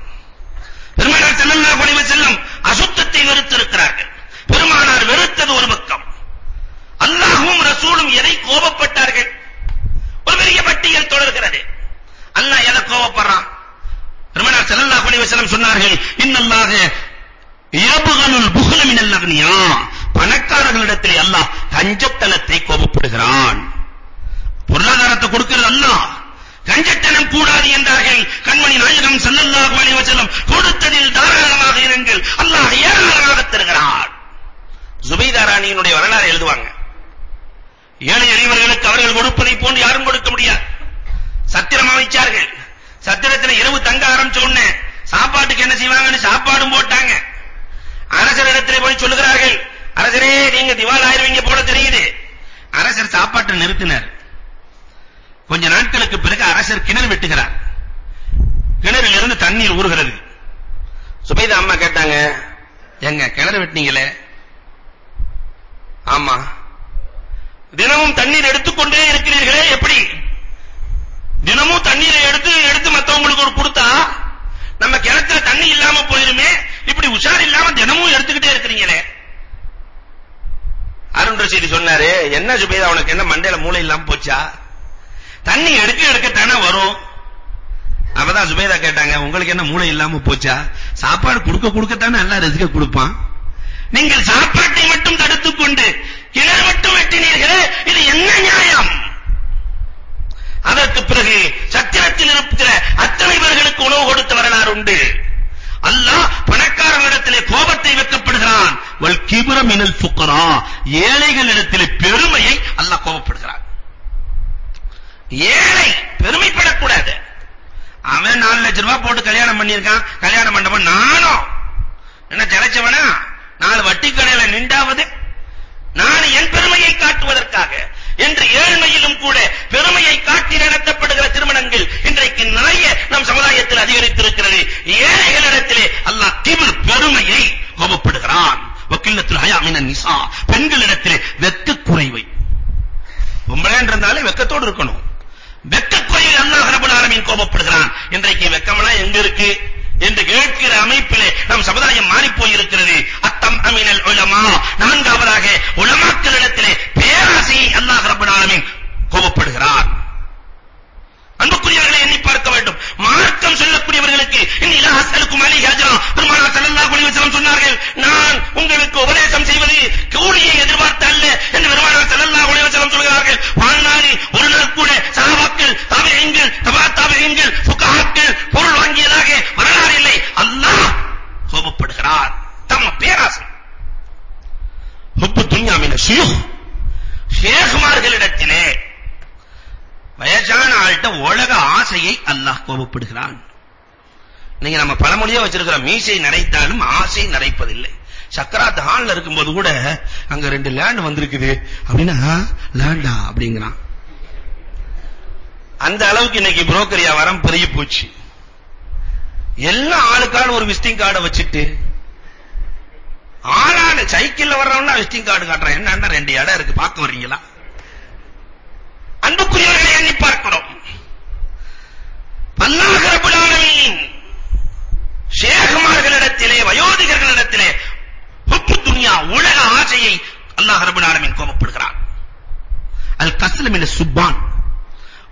பெருமானார் செல்லல்லா அலைஹி செல்லும் அசுத்தத்தை வெறுத்திருக்கிறார்கள். பெருமானார் வெறுத்தது ஒரு பக்கம். அல்லாஹும் ரசூலும் எதை கோபப்பட்டார்கள்? ஒரு பெரிய பட்டியல் தொடர்கிறது. அல்லாஹ் எதை கோபப்படுறான்? பெருமானார் ஸல்லல்லாஹு அலைஹி வஸல்லம் சொன்னார்கள் இன்னல்லாஹ யபகலுல் புஹ்ல மினல் அக்னியா. பணக்காரர்களிடத்தில் அல்லாஹ் கஞ்சத்தனத்தை கோபப்படுகிறான். பொருளாதாரத்தை கொடுக்கிறது அல்லாஹ் கஞ்சத்தனம் கூடாது என்றார்கள். கண்மணி நாயகம் சல்லல்லாஹு அலைஹி வஸல்லம். கொடுத்ததில் தாராளமாக இருங்கள். அல்லாஹ் ஏராளமாக தருகிறார் ஜுபைதா ராணியினுடைய வரலாறு எழுதுவாங்க. ஏழை எளியவர்களுக்கு அவர்கள் கொடுப்பதை போன்று யாரும் கொடுக்க முடியாது. சத்திரம் அமைச்சார்கள் சத்திரத்தில் இரவு தங்க ஆரம்பிச்ச உடனே சாப்பாட்டுக்கு என்ன செய்வாங்கன்னு சாப்பாடும் போட்டாங்க. அரசர் இடத்திலே போய் சொல்லுகிறார்கள். அரசரே நீங்க திவால் ஆயிருவீங்க போல தெரியுது. அரசர் சாப்பாட்டை நிறுத்தினார். கொஞ்ச நாட்களுக்கு பிறகு அரசர் கிணறு வெட்டுகிறார். கிணறில் இருந்து தண்ணீர் ஊறுகிறது. சுபைதா அம்மா கேட்டாங்க. எங்க கிணறு வெட்டினீங்களே? ஆமா. தினமும் தண்ணீர் எடுத்துக்கொண்டே இருக்கிறீர்களே எப்படி? தினமும் தண்ணீரை எடுத்து எடுத்து மத்தவங்களுக்கு ஒரு கொடுத்தா நம்ம கிணத்துல தண்ணி இல்லாம போயிருமே இப்படி உஷார் இல்லாம தினமும் எடுத்துக்கிட்டே இருக்கிறீங்களே. அருண் ரஷீது சொன்னாரு என்ன சுபைதா உனக்கு என்ன மண்டையில மூளை இல்லாம போச்சா? தண்ணி எடுக்க எடுக்கத்தானே வரும். அப்பதான் சுபைதா கேட்டாங்க உங்களுக்கு என்ன மூளை இல்லாம போச்சா? சாப்பாடு கொடுக்க கொடுக்கத்தானே நல்லா ரசிக்க கொடுப்பான். நீங்கள் சாப்பாட்டை மட்டும் தடுத்துக் கொண்டு கிணறு மட்டும் வெட்டினீர்களே இது என்ன நியாயம்? அதற்கு பிறகு சத்திரத்தில் இருக்கிற அத்தனை பேர்களுக்கு உணவு கொடுத்த வரலாறு உண்டு. அல்லாஹ் பணக்காரர்களிடத்திலே கோபத்தை வைக்கப்படுகிறான். வல் கிபர மினல் ஃபுக்கரா. ஏழைகளிடத்திலே பெருமையை அல்லாஹ் கோபப்படுகிறான். ஏழை பெருமைப்படக்கூடாது. அவன் நாலு லட்சம் ரூபாய் போட்டு கல்யாணம் பண்ணியிருக்கான் கல்யாணம் மண்டபம் நானும். என்ன ஜலச்சவனா நாலு வட்டி கடையில நின்றாவது நான் என் பெருமையை காட்டுவதற்காக என்று ஏழ்மையிலும் கூட பெருமையை காட்டி நடத்தப்படுகிற திருமணங்கள் இன்றைக்கு நிறைய நம் சமுதாயத்தில் அதிகரித்திருக்கிறது. ஏழைகளிடத்திலே அல்லாஹ் கிபிர் பெருமையை கோபப்படுகிறான் வக்கில்லத்தில் ஹயா மின நிசா. பெண்களிடத்திலே வெக்க குறைவை பொம்பளைன்றதாலே வெக்கத்தோடு இருக்கணும். வெட்க அல்லாஹ் ரப்பல் ஆலமீன் கோபப்படுகிறான். இன்றைக்கு வெக்கம்லாம் எங்க இருக்கு என்று கேட்கிற அமைப்பிலே நம் சமுதாயம் மாறி போயிருக்கிறது அத்தம் அமினல் உலமா நான்காவதாக உலமாக்களிடத்திலே பேராசையை அல்லாஹ் ரப்பல் ஆலமீன் கோபப்படுகிறார் அன்புக்குரியவர்களை எண்ணி பார்க்க வேண்டும் மார்க்கம் சொல்லக்கூடியவர்களுக்கு இன்னிலா அஸ்அலுக்கும் அலைஹி அஜ்ரா பெருமானார் ஸல்லல்லாஹு அலைஹி வஸல்லம் சொன்னார்கள் நான் உங்களுக்கு உபதேசம் செய்வது கூலியை எதிர்பார்த்து அல்ல என்று பெருமானார் ஸல்லல்லாஹு அலைஹி வஸல்லம் சொல்கிறார்கள் வாழ்நாளில் ஒரு நாள் கூட சஹாபாக்கள் தாபிஈன்கள் தபா தாபிஈன்கள் ஃபுகஹாக்கள் பொருள் வாங்கியதாக வரலாறு இல்லை அல்லாஹ் கோபப்படுகிறார் தம்ம பேராசை ஹுப்பு துன்யா மின ஷியூஹ் ஷேഖ்மார்களிடத்திலே வயசான ஆள்கிட்ட உலக ஆசையை அல்லாஹ் கோபப்படுகிறான் நீங்க நம்ம பழமொழியா மீசை நரைத்தாலும் ஆசை நரைப்பதில்லை சக்கராத் ஹால்ல இருக்கும்போது கூட அங்க ரெண்டு லேண்ட் வந்திருக்குது. அப்படின்னா லேண்டா அப்படிங்கிறான். அந்த அளவுக்கு இன்னைக்கு புரோக்கர் வியாபாரம் பெருகி போச்சு. எல்லா ஆளுக்கான ஒரு விசிட்டிங் கார்டை வச்சுட்டு ஆளான சைக்கிள்ல வர்றவனா விசிட்டிங் கார்டு காட்டுறான். என்னன்னா ரெண்டு இடம் இருக்கு. பார்க்க வர்றீங்களா? அன்புக்குரியவர்களை எண்ணி பார்க்கிறோம். அல்லாஹ் ரப்பல் ஆலமீன். ஷேഖ்மார்களிடத்திலே வயோதிகர்களிடத்திலே ஹுப்பு துன்யா உலக ஆசையை அல்லாஹ் ரப்பல் ஆலமீன் கோபப்படுகிறான். அல் கஸ்லம் மின சுப்பான்.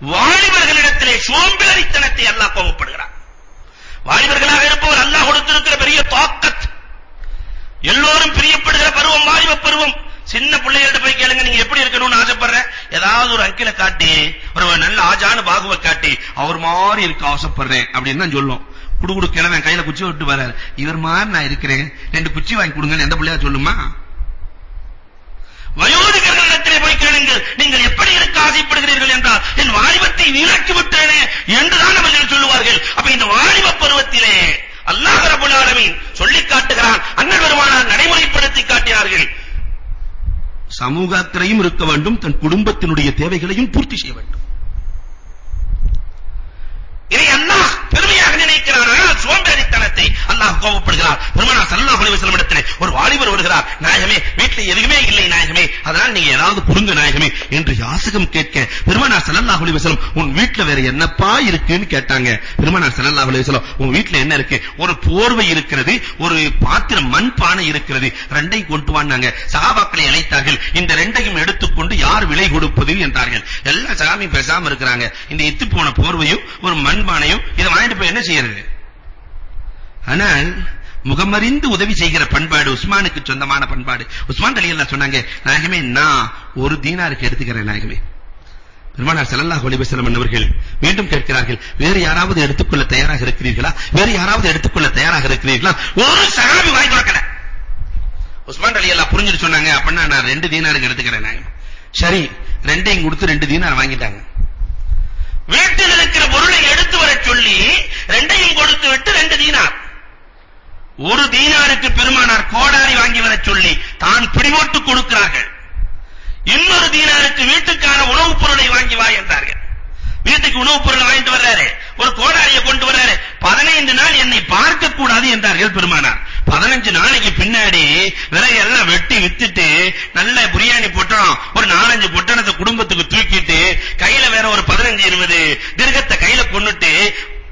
வாலிபர்களிடத்திலே சோம்பேறித்தனத்தை அல்லாஹ் கோபப்படுகிறான். வாலிபர்களாக இருப்பவர் அல்லாஹ் கொடுத்திருக்கிற பெரிய தாக்கத். எல்லோரும் பிரியப்படுகிற பருவம் வாலிப பருவம். சின்ன பிள்ளைகள்ட்ட போய் கேளுங்க நீங்க எப்படி இருக்கணும்னு ஆசைப்படுற ஏதாவது ஒரு அங்கில காட்டி ஒரு நல்ல ஆஜான பாகுவ காட்டி அவர் மாதிரி இருக்க ஆசைப்படுறேன் அப்படின்னு தான் சொல்லும். குடு குடு கிழவன் கையில குச்சி விட்டு வராரு. இவர் மாதிரி நான் இருக்கிறேன். ரெண்டு குச்சி வாங்கி கொடுங்கன்னு எந்த பிள்ளையா சொல்லுமா? வயோதிகர்களிடத்திலே போய் கேளுங்கள். நீங்கள் எப்படி இருக்க ஆசைப்படுகிறீர்கள் என்றால் என் வாலிபத்தை வீணாக்கி விட்டேனே என்றுதான் அவர்கள் சொல்லுவார்கள். அப்ப இந்த வாலிப பருவத்திலே அல்லாஹ் ரபுல் ஆலமீன் சொல்லி காட்டுகிறான். அண்ணன் பெருமானார் நடைமுறைப்படுத்தி காட்டினார்கள். சமூக அக்கறையும் இருக்க வேண்டும் தன் குடும்பத்தினுடைய தேவைகளையும் பூர்த்தி செய்ய வேண்டும் இதை அல்லாஹ் பெருமையாக நினைக்கிறார் ஆனால் சோம்பேறித்தனத்தை அல்லாஹ் கோபப்படுகிறார். பெருமானார் ஸல்லல்லாஹு அலைஹி வஸல்லம் இடத்திலே ஒரு வாலிபர் வருகிறார். நாயகமே வீட்டில் எதுவுமே இல்லை நாயகமே. அதனால் நீங்க ஏதாவது புடுங்க நாயகமே என்று யாசகம் கேட்க பெருமானார் ஸல்லல்லாஹு அலைஹி வஸல்லம் உன் வீட்ல வேற என்னப்பா இருக்குன்னு கேட்டாங்க. பெருமானார் ஸல்லல்லாஹு அலைஹி வஸல்லம் உன் வீட்ல என்ன இருக்கு? ஒரு போர்வை இருக்கிறது ஒரு பாத்திரம் மண் பானை இருக்கிறது. ரெண்டையும் கொண்டு வாங்க சஹாபாக்களை அழைத்தார்கள். இந்த ரெண்டையும் எடுத்துக்கொண்டு யார் விலை கொடுப்பது? என்றார்கள். எல்லா சாமி பேசாம இருக்கிறாங்க. இந்த இத்து போன போர்வையும் ஒரு மண்பானையும் இதை வாங்கிட்டு போய் என்ன செய்யறது? ஆனால் முகமறிந்து உதவி செய்கிற பண்பாடு உஸ்மானுக்கு சொந்தமான பண்பாடு. உஸ்மான் ரலியல்லாஹு சொன்னாங்க நாயகமே நான் ஒரு தீனாருக்கு எடுத்துக்கிறேன் நாயகமே. பெருமானார் ஸல்லல்லாஹு அலைஹி வஸல்லம் அவர்கள் மீண்டும் கேட்கிறார்கள் வேறு யாராவது எடுத்துக்கொள்ள தயாராக இருக்கிறீர்களா? வேறு யாராவது எடுத்துக்கொள்ள தயாராக இருக்கிறீர்களா? ஒரு சஹாபி வாய் திறக்கல. உஸ்மான் ரலியல்லாஹு புரிஞ்சிட்டு சொன்னாங்க அப்படின்னா நான் ரெண்டு தீனாருக்கு எடுத்துக்கிறேன் நாயகம். சரி ரெண்டையும் கொடுத்து ரெண்டு தீனார் வாங்கிட்டாங்க. வீட்டில் இருக்கிற பொருளை எடுத்து வர சொல்லி ரெண்டையும் கொடுத்து விட்டு ரெண்டு தீனார். ஒரு தீனாருக்கு பெருமானார் கோடாரி வாங்கி வரச் சொல்லி தான் பிடிபோட்டு கொடுக்கிறார்கள். இன்னொரு தீனாருக்கு வீட்டுக்கான உணவுப் பொருளை வாங்கி வா என்றார்கள். வீட்டுக்கு உணவுப் பொருள் வாங்கிட்டு வர்றாரு. ஒரு கோடாரியை கொண்டு வர்றாரு. பதினைந்து நாள் என்னை பார்க்க கூடாது என்றார்கள் பெருமானார். பதினஞ்சு நாளைக்கு பின்னாடி விறகு எல்லாம் வெட்டி வித்துட்டு நல்ல பிரியாணி பொட்டணம் ஒரு நாலஞ்சு பொட்டணத்தை குடும்பத்துக்கு தூக்கிட்டு கையில வேற ஒரு பதினஞ்சு இருபது திருகத்தை கையில கொண்டுட்டு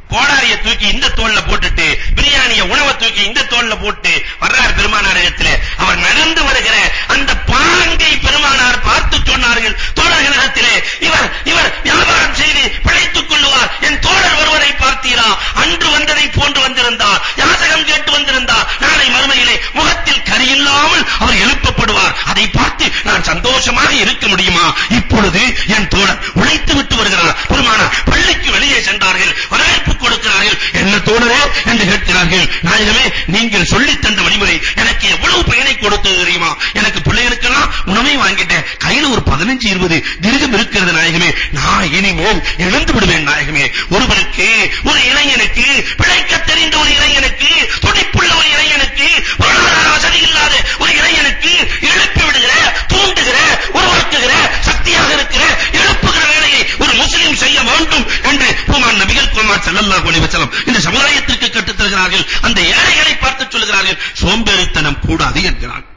கோடாரிய தூக்கி இந்த தோல்ல போட்டுட்டு பிரியாணிய உணவை தூக்கி இந்த தோல்ல போட்டு வர்றார் பெருமானார் இடத்துல. அவர் நடந்து வருகிற அந்த பாங்கை பெருமானார் பார்த்து சொன்னார்கள் தோழர்களிடத்திலே இவர் இவர் வியாபாரம் செய்து பிழைத்துக் கொள்ளுவார் என் தோழர் வருவதை பார்த்தீரா அன்று வந்ததை போன்று வந்திருந்தார் யாசகம் கேட்டு வந்திருந்தார் நாளை மறுமையிலே முகத்தில் கரி இல்லாமல் அவர் எழுப்பப்படுவார் அதை பார்த்து நான் சந்தோஷமாக இருக்க முடியுமா இப்பொழுது என் தோழர் உழைத்து விட்டு வருகிறார் பெருமானார் பள்ளிக்கு வெளியே சென்றார்கள் வரவேற்பு கொடுக்கிறார்கள் என்ன தோழரே என்று கேட்கிறார்கள் நாயகமே நீங்கள் சொல்லித் தந்த வழிமுறை எனக்கு எவ்வளவு பயனை கொடுத்தது தெரியுமா எனக்கு பிள்ளைகளுக்கெல்லாம் உணவை வாங்கிட்டேன் கையில ஒரு பதினஞ்சு இருபது திருகம் இருக்கிறது நாயகமே நான் இனிமேல் எழுந்து விடுவேன் நாயகமே ஒருவருக்கு ஒரு இளைஞனுக்கு பிழைக்க தெரிந்த ஒரு இளைஞனுக்கு துடிப்புள்ள ஒரு இளைஞனுக்கு பொருளாதார வசதி இல்லாத ஒரு இளைஞனுக்கு எழுப்பி விடுகிற தூண்டுகிற உருவாக்குகிற சக்தியாக இருக்கிற எழுப்புகிற வேலையை ஒரு முஸ்லிம் செய்ய வேண்டும் என்று பூமான் நபிகள் குமார் ஸல்லல்லாஹு அலைஹி வஸல்லம் இந்த சமுதாயத்திற்கு கற்றுத் தருகிறார்கள் அந்த ஏழைகளை பார்த்து சொல்கிறார்கள் சோம்பேறித்தனம் கூடாது என்கிறார்கள்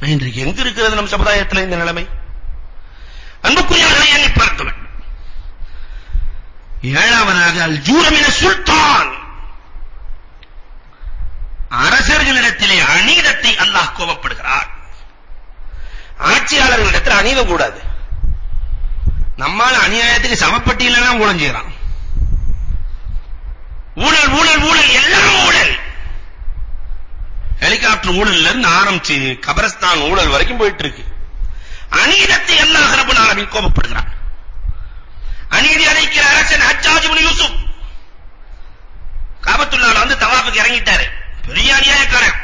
நான் இன்றைக்கு எங்க இருக்கிறது நம் சமுதாயத்தில் இந்த நிலைமை அன்புக்குரியவர்களை எண்ணி பார்க்க வேண்டும் ஏழாவதாக அல் ஜூரமின சுல்தான் அரசர்களிடத்திலே அநீதத்தை அல்லாஹ் கோபப்படுகிறார் ஆட்சியாளர்களிடத்தில் அநீதம் கூடாது நம்மால அநியாயத்துக்கு சமப்பட்டி இல்லைன்னா ஊழல் செய்யறான் ஊழல் ஊழல் ஊழல் எல்லாம் ஊழல் ஹெலிகாப்டர் ஊழல்ல இருந்து ஆரம்பிச்சு கபரஸ்தான் ஊழல் வரைக்கும் போயிட்டு இருக்கு அநீதத்தை அல்லாஹ் ரப்பல் ஆலமீன் கோபப்படுகிறான் அநீதி அழைக்கிற அரசன் ஹஜ்ஜாஜ் இப்னு யூசுப். காபத்துல்லால வந்து தவாஃபுக்கு இறங்கிட்டாரு. பெரிய அநியாயக்காரன்.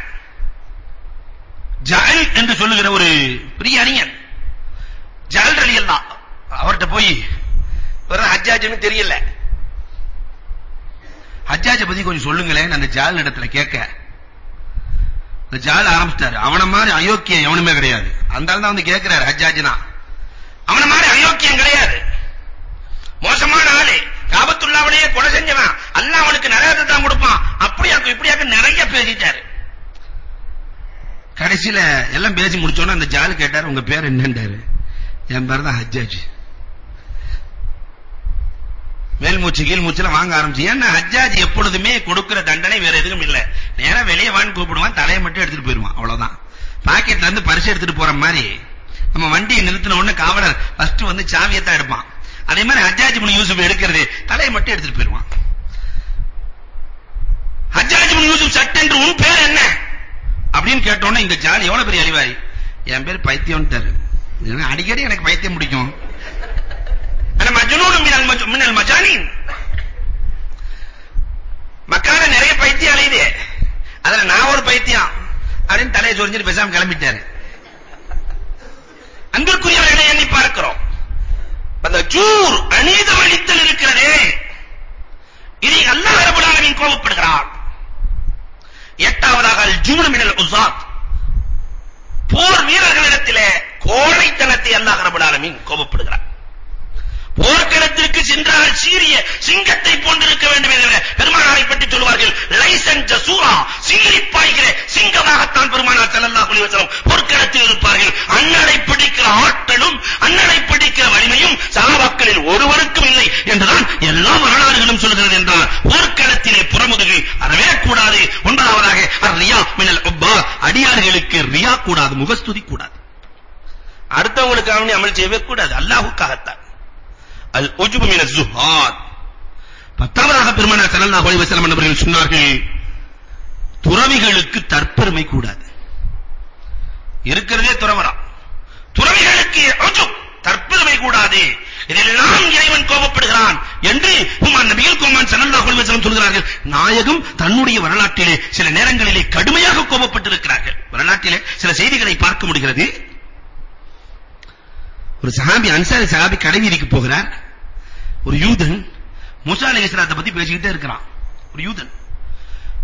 ஜஹல் என்று சொல்லுகிற ஒரு பெரிய அறிஞன். ஜஹல் ரலியல்லாஹ். அவர்ட்ட போய் வேற ஹஜ்ஜாஜ்னு தெரியல. ஹஜ்ஜாஜ் பத்தி கொஞ்சம் சொல்லுங்களேன் அந்த ஜஹல் இடத்துல கேட்க. ஜால் ஆரம்பிச்சிட்டாரு. அவன மாதிரி அயோக்கியம் எவனுமே கிடையாது. அந்த ஆள் தான் வந்து கேட்கிறாரு ஹஜ்ஜாஜினா. அவன மாதிரி அயோக்கியம் கிடையாது. மோசமான ஆளு. காபத்துல்லாவுடைய கொலை செஞ்சவன். அல்லாஹ் அவனுக்கு நரகத்தை தான் கொடுப்பான். அப்படியாக்கும் இப்படியாக்கும் நிறைய பேசிட்டாரு. கடைசியில எல்லாம் பேசி முடிச்சோன்னா அந்த ஜால் கேட்டாரு உங்க பேர் என்னன்றாரு என் பேர் தான் ஹஜ்ஜாஜி. மேல் மூச்சு கீழ் மூச்சுல வாங்க ஆரம்பிச்சு. ஏன்னா ஹஜ்ஜாஜ் எப்பொழுதுமே கொடுக்கிற தண்டனை வேற எதுவும் இல்ல. நேரா வெளியே வான்னு கூப்பிடுவான் தலையை மட்டும் எடுத்துட்டு போயிருவான் அவ்வளவுதான். பாக்கெட்ல இருந்து பரிசு எடுத்துட்டு போற மாதிரி. நம்ம வண்டியை நிறுத்தின உடனே காவலர் ஃபர்ஸ்ட் வந்து சாவியை தான் எடுப்பான். அதே மாதிரி ஹஜ்ஜாஜ் இப்னு யூசுப் எடுக்கிறது தலையை மட்டும் எடுத்துட்டு போயிருவான். ஹஜ்ஜாஜ் இப்னு யூசுப் சட்டென்று உன் பேர் என்ன? அப்படின்னு கேட்டோன்னே இந்த ஜாலி எவ்வளவு பெரிய அறிவாரி என் பேர் பைத்தியம்ட்டாரு அடிக்கடி எனக்கு பைத்தியம் பிடிக்கும். انا مجنون من المج... من المجانين மக்கால நிறைய பைத்தியம் அலையுது அதுல நான் ஒரு பைத்தியம் அப்படின்னு தலையை சொரிஞ்சிட்டு பேசாம கிளம்பிட்டாரு அன்பிற்குரியவர்களை எண்ணி பார்க்கிறோம் அந்த ஜூர் அநீதம் அளித்தல் இருக்கிறதே இதை அல்லாஹ் ரப்பல் ஆலமீன் கோபப்படுகிறார் எட்டாவதாக அல் ஜூர் மினல் உஸாத் போர் வீரர்களிடத்திலே கோழைத்தனத்தை அல்லாஹ் ரப்பல் ஆலமீன் கோபப்படுகிறார் போர்க்களத்திற்கு பெரிய சிங்கத்தை போன்றிருக்க வேண்டும் என்ற பெருமானாரை பற்றி சொல்வார்கள் லைசன் ஜசூரா சீறி பாய்கிற சிங்கமாகத்தான் பெருமானார் ஸல்லல்லாஹு அலைஹி வஸல்லம் போர்க்களத்தில் இருப்பார்கள். அண்ணனை பிடிக்கிற ஆற்றலும் அண்ணனை பிடிக்கிற வலிமையும் சஹாபாக்களில் ஒருவருக்கும் இல்லை என்றுதான் எல்லா வரலாறுகளும் சொல்கிறது என்றால் போர்க்களத்திலே புறமுதுகை அறவே கூடாது. ஒன்பதாவதாக ரியா மினல் உப்பா அடியார்களுக்கு ரியா கூடாது முகஸ்துதி கூடாது. அடுத்தவங்களுக்காக அமல் செய்யவே கூடாது. அல்லாஹ்வுக்காகத்தான் அல் உஜ்பு மின ஜுஹாத் பத்தாவதாக பெருமானார் ஸல்லல்லாஹு அலைஹி வஸல்லம் அவர்கள் சொன்னார்கள் துறவிகளுக்கு தற்பெருமை கூடாது. இருக்கிறதே துறவரா. துறவிகளுக்கு உஜுப் தற்பெருமை கூடாது. இதெல்லாம் இறைவன் கோபப்படுகிறான் என்று உமான் நபிகள் கோமான் ஸல்லல்லாஹு அலைஹி வஸல்லம் சொல்கிறார்கள். நாயகம் தன்னுடைய வரலாற்றிலே சில நேரங்களிலே கடுமையாக கோபப்பட்டிருக்கிறார்கள். வரலாற்றிலே சில செய்திகளை பார்க்க முடிகிறது. ஒரு சஹாபி அன்சாரி சஹாபி கடைவீதிக்கு போகிறார். ஒரு யூதன் மூசா அலைஹிஸ்ஸலாத்தை பத்தி பேசிக்கிட்டே இருக்கிறான். ஒரு யூதன்.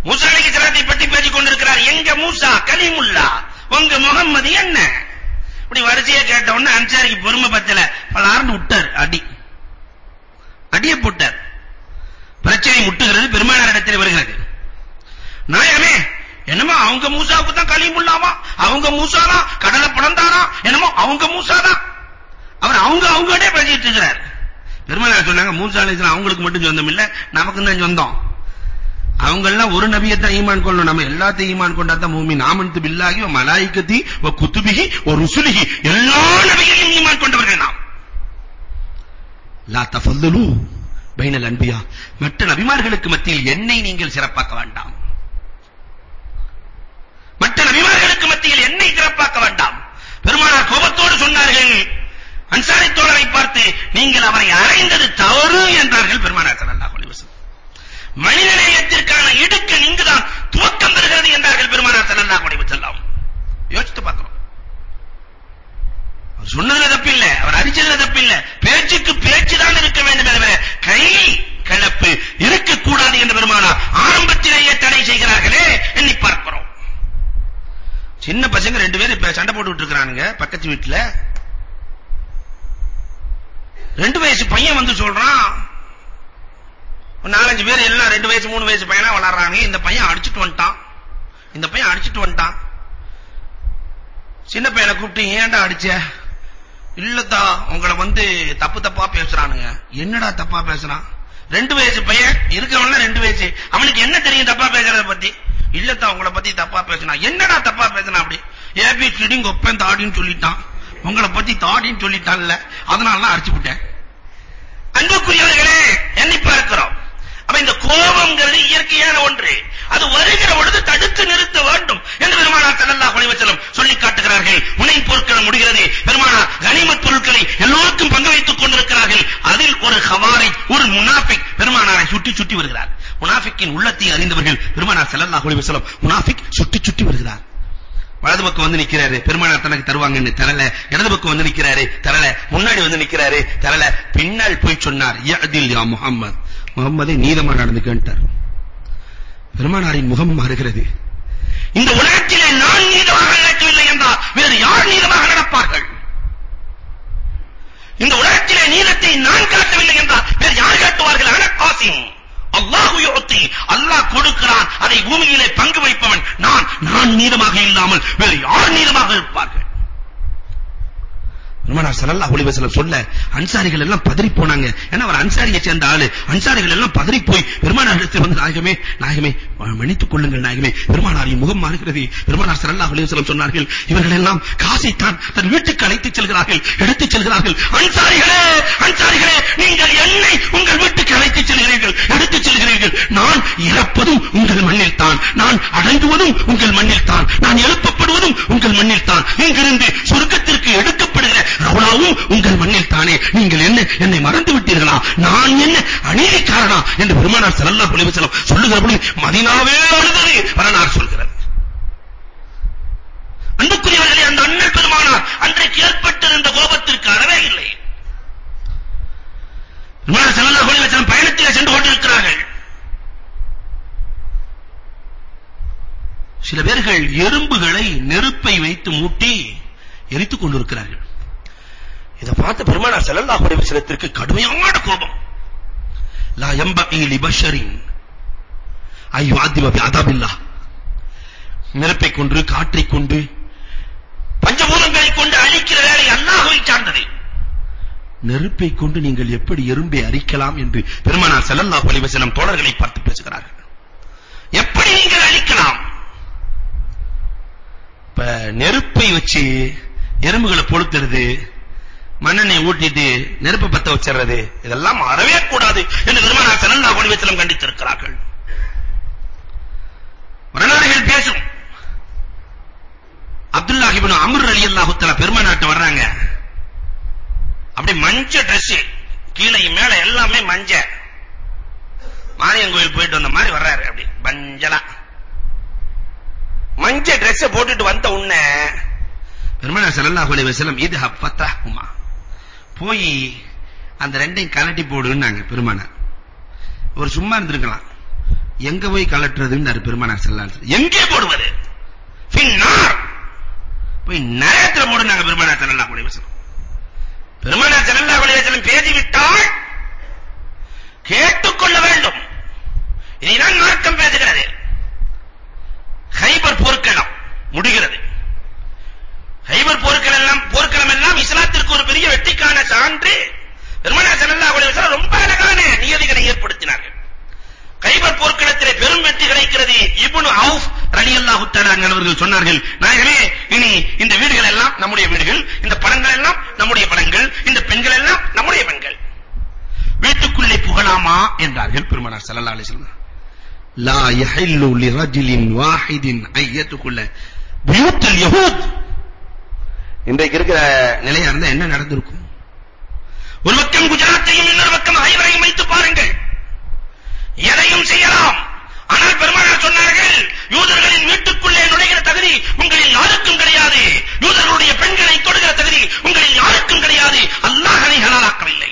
மூசா அலைஹிஸ்ஸலாத்தை பத்தி பேசிக் கொண்டிருக்கிறார். எங்க மூசா? கலிமுல்லா. உங்க முகம்மது என்ன? இப்படி வரிசையா கேட்ட உடனே அன்சாரிக்கு பொறுமை பத்தல. பலார்னு விட்டார். அடி. அடியை போட்டார். பிரச்சனை முட்டுகிறது. பெருமானார் இடத்தில் வருகிறது. நாயகமே என்னமோ அவங்க மூசாவுக்கு தான் கலிமுல்லாமா அவங்க மூசாதான் கடலை பிளந்தாரா என்னமோ அவங்க மூசாதான். அவர் அவங்க அவங்கடே பேசிட்டு இருக்கிறார். பெருமானார் சொன்னாங்க மூசா அலைஹிஸ்ஸலாம் அவங்களுக்கு மட்டும் சொந்தம் இல்ல நமக்கும் தான் சொந்தம். அவங்க எல்லாம் ஒரு நபியை தான் ஈமான் கொள்ளணும். நம்ம எல்லாத்தையும் ஈமான் கொண்டா தான் மூமின். ஆமன்து பில்லாஹி வ மலாயிகத்தி வ குதுபிஹி வ ருசுலிஹி. எல்லா நபிகளையும் ஈமான் கொண்டவர்கள் நாம். லா தஃல்லு பைனல் அன்பியா. மற்ற நபிமார்களுக்கு மத்தியில் என்னை நீங்கள் சிறப்பாக்க வேண்டாம். மற்ற நபிமார்களுக்கு மத்தியில் என்னை சிறப்பாக்க வேண்டாம். பெருமானார் கோபத்தோடு சொன்னார்கள் அன்சாரி தோழரை பார்த்து நீங்கள் அவரை அறைந்தது தவறு என்றார்கள் பெருமானார் ஸல்லல்லாஹு அலைஹி வஸல்லம். மனிதநேயத்திற்கான இடுக்கண் இங்குதான் துவக்கம் பெறுகிறது என்றார்கள் பெருமானார் ஸல்லல்லாஹு அலைஹி வஸல்லம். யோசித்து பார்க்கிறோம் அவர் சொன்னதுல தப்பில்லை அவர் அடிச்சதுல தப்பில்லை. பேச்சுக்கு பேச்சு தான் இருக்க வேண்டும் கை கலப்பு இருக்கக்கூடாது என்று பெருமானார் ஆரம்பத்திலேயே தடை செய்கிறார்களே எண்ணி பார்க்கிறோம். சின்ன பசங்க ரெண்டு பேரும் இப்ப சண்டை போட்டுட்டு இருக்கானுங்க பக்கத்து வீட்டுல. ரெண்டு வயசு பையன் வந்து சொல்றான். ஒரு நாலஞ்சு பேர் எல்லாம் ரெண்டு வயசு மூணு வயசு பையனா வளர்றாங்க. இந்த பையன் அடிச்சிட்டு வந்துட்டான். இந்த பையன் அடிச்சிட்டு வந்துட்டான். சின்ன பையனை கூப்பிட்டு ஏன்டா அடிச்ச? இல்லத்தா உங்களை வந்து தப்பு தப்பா பேசுறானுங்க. என்னடா தப்பா பேசுறான்? ரெண்டு வயசு பையன் இருக்கவன ரெண்டு வயசு. அவனுக்கு என்ன தெரியும் தப்பா பேசுறத பத்தி? இல்லத்தா உங்களை பத்தி தப்பா பேசுனா. என்னடா தப்பா பேசுனா அப்படி? ஏபி சிடிங் ஒப்பன் தாடின்னு சொல்லிட்டான். உங்களை பத்தி தாடின்னு சொல்லிட்டான்ல அதனால தான் அடிச்சு விட்டேன் அன்புக்குரியவர்களே எண்ணி பார்க்கிறோம். அப்ப இந்த கோபம்ங்கிறது இயற்கையான ஒன்று. அது வருகிற பொழுது தடுத்து நிறுத்த வேண்டும் என்று பெருமானார் ஸல்லல்லாஹு அலைஹி வஸல்லம் சொல்லி காட்டுகிறார்கள். முனை பொருட்கள் முடிகிறது. பெருமானார் கனிமத் பொருட்களை எல்லோருக்கும் பங்கு வைத்துக் கொண்டிருக்கிறார்கள். அதில் ஒரு ஹவாரி ஒரு முனாஃபிக் பெருமானாரை சுற்றி சுற்றி வருகிறார். முனாஃபிக்கின் உள்ளத்தை அறிந்தவர்கள் பெருமானார் ஸல்லல்லாஹு அலைஹி வஸல்லம் முனாஃபிக் சுற்றி சுற்றி வருகிறார். வலது பக்கம் வந்து நிக்கிறாரு. பெருமானார் தனக்கு தருவாங்கன்னு தரல. இடது பக்கம் வந்து நிக்கிறாரு. தரல. முன்னாடி வந்து நிக்கிறாரு. தரல. பின்னால் போய் சொன்னார் யஅதில் யா முஹம்மத். முகம்மதே நீதமா நடந்துக்கிட்டார் பெருமானாரின் முகம் மாறுகிறது. இந்த உலகத்திலே நான் நீதமாக நடக்கவில்லை என்றால் வேறு யார் நீதமாக நடப்பார்கள்? இந்த உலகத்திலே நீதத்தை நான் காட்டவில்லை என்றால் வேறு யார் காட்டுவார்கள்? அன காசிம். அல்லாஹ் யுத்தி அல்லாஹ் கொடுக்கிறான். அதை பூமியிலே பங்கு வைப்பவன் நான். நான் நீதமாக இல்லாமல் வேறு யார் நீதமாக இருப்பார்கள்? பெருமானார் ஸல்லல்லாஹு அலைஹி வஸல்லம் சொல்ல அன்சாரிகள் எல்லாம் பதறி போனாங்க. ஏன்னா அவர் அன்சாரியை சேர்ந்த ஆளு. அன்சாரிகள் எல்லாம் பதறி போய் பெருமானார் இடத்தில் வந்து நாயகமே நாயகமே மன்னித்துக் கொள்ளுங்கள் நாயகமே. பெருமானாரின் முகம் மாறுகிறது. பெருமானார் ஸல்லல்லாஹு அலைஹி வஸல்லம் சொன்னார்கள் இவர்கள் எல்லாம் காசை தான் தன் வீட்டுக்கு அழைத்துச் செல்கிறார்கள் எடுத்துச் செல்கிறார்கள். அன்சாரிகளே அன்சாரிகளே நீங்கள் என்னை உங்கள் வீட்டுக்கு அழைத்துச் செல்கிறீர்கள் எடுத்துச் செல்கிறீர்கள். நான் இறப்பதும் உங்கள் மண்ணில் தான். நான் அடங்குவதும் உங்கள் மண்ணில் தான். நான் எழுப்பப்படுவதும் உங்கள் மண்ணில் தான். இங்கிருந்து சொர்க்கத்திற்கு எடுக்கப்படுகிற ரவுலாவும் உங்கள் மண்ணில் தானே. நீங்கள் என்ன என்னை மறந்து விட்டீர்களா? நான் என்ன அநீதிக்காரனா? என்று பெருமானார் ஸல்லல்லாஹு அலைஹி வஸல்லம் சொல்லுகிற பொழுது மதீனாவே அழுதது வரலாறு சொல்கிறது. அன்புக்குரியவர்களே அந்த அண்ணல் பெருமானார் அன்றைக்கு ஏற்பட்டிருந்த கோபத்திற்கு அறவே இல்லை. பெருமானார் ஸல்லல்லாஹு அலைஹி வஸல்லம் பயணத்திலே சென்று கொண்டிருக்கிறார்கள். சில பேர்கள் எறும்புகளை நெருப்பை வைத்து மூட்டி எரித்துக் கொண்டிருக்கிறார்கள். இதை பார்த்து பெருமானார் ஸல்லல்லாஹு அலைஹி வஸல்லத்திற்கு கடுமையான கோபம். லா யம்பகி லிபஷரின் ஐயுஅதிப பிஅதாபில்லாஹ் நெருப்பை கொண்டு காற்றை கொண்டு பஞ்சபூதங்களை கொண்டு அழிக்கிற வேலை அல்லாஹ்வை சார்ந்தது. நெருப்பை கொண்டு நீங்கள் எப்படி எறும்பை அரிக்கலாம் என்று பெருமானார் ஸல்லல்லாஹு அலைஹி வஸல்லம் தோழர்களை பார்த்து பேசுகிறார்கள். எப்படி நீங்கள் அழிக்கலாம்? இப்ப நெருப்பை வச்சு எறும்புகளை பொழுத்துறது மண்ணெண்ணெய் ஊட்டிட்டு நெருப்பு பத்த வச்சிடுறது. இதெல்லாம் அறவே கூடாது என்று பெருமானார் ஸல்லல்லாஹு அலைஹி வஸல்லம் கண்டித்திருக்கிறார்கள். வரலாறுகள் பேசும். அப்துல்லாஹ் இப்னு அம்ர் ரலியல்லாஹு தஆலா பெருமானாட்ட வர்றாங்க. அப்படி மஞ்ச Dress கீழே மேல எல்லாமே மஞ்ச. மாரியன் கோயில் போயிட்டு வந்த மாதிரி வர்றாரு அப்படி மஞ்சளா. மஞ்ச Dress போட்டுட்டு வந்த உடனே பெருமானார் ஸல்லல்லாஹு அலைஹி வஸல்லம் இது ஃபத்தஹுமா போய் அந்த ரெண்டையும் கலட்டி போடுன்னாங்க பெருமானார். ஒரு சும்மா இருந்திருக்கலாம். எங்க போய் கலட்டுறதுன்னு பெருமானார் ஸல்லல்லாஹு எங்கே போடுவது போய் நரகத்துல போடுனாங்க பெருமானார் செல்லல்லா அலைஹி வசனம் பெருமானார் செல்லல்லா அலைஹி வசனம் பேசிவிட்டால் கேட்டுக்கொள்ள வேண்டும். இதுதான் மார்க்கம் பேசுகிறது. ஹைபர் போர்க்களம் முடிகிறது. ஹைபர் போர்க்களம் எல்லாம் போர்க்களம் எல்லாம் இஸ்லாத்திற்கு ஒரு பெரிய வெற்றிக்கான சான்று பெருமானார் ஸல்லல்லாஹு அலைஹி வஸல்லம் ரொம்ப அழகான நியதிகளை ஏற்படுத்தினார்கள். கைபர் போர்க்களத்திலே பெரும் வெற்றி கிடைக்கிறது இப்னு அவுஃப் ரலியல்லாஹு தஆலா அவர்கள் சொன்னார்கள் நாயகமே இனி இந்த வீடுகள் எல்லாம் நம்முடைய வீடுகள் இந்த படங்கள் எல்லாம் நம்முடைய படங்கள் இந்த பெண்கள் எல்லாம் நம்முடைய பெண்கள். வீட்டுக்குள்ளே புகலாமா என்றார்கள் பெருமானார் ஸல்லல்லாஹு அலைஹி வஸல்லம். லா யஹில்லு லிரஜுலின் வாஹிதின் ஐயத்துக்குள்ள பியூத்துல் யஹூத் இன்றைக்கு இருக்கிற நிலையா இருந்தா என்ன நடந்திருக்கும்? ஒரு பக்கம் குஜராத்தையும் இன்னொரு பக்கம் ஹைவரையும் வைத்து பாருங்கள். எதையும் செய்யலாம். ஆனால் பெருமாள் சொன்னார்கள் யூதர்களின் வீட்டுக்குள்ளே நுழைகிற தகுதி உங்களில் யாருக்கும் கிடையாது. யூதர்களுடைய பெண்களை தொடுகிற தகுதி உங்களில் யாருக்கும் கிடையாது. அல்லாஹ் அதை ஹலாலாக்கவில்லை.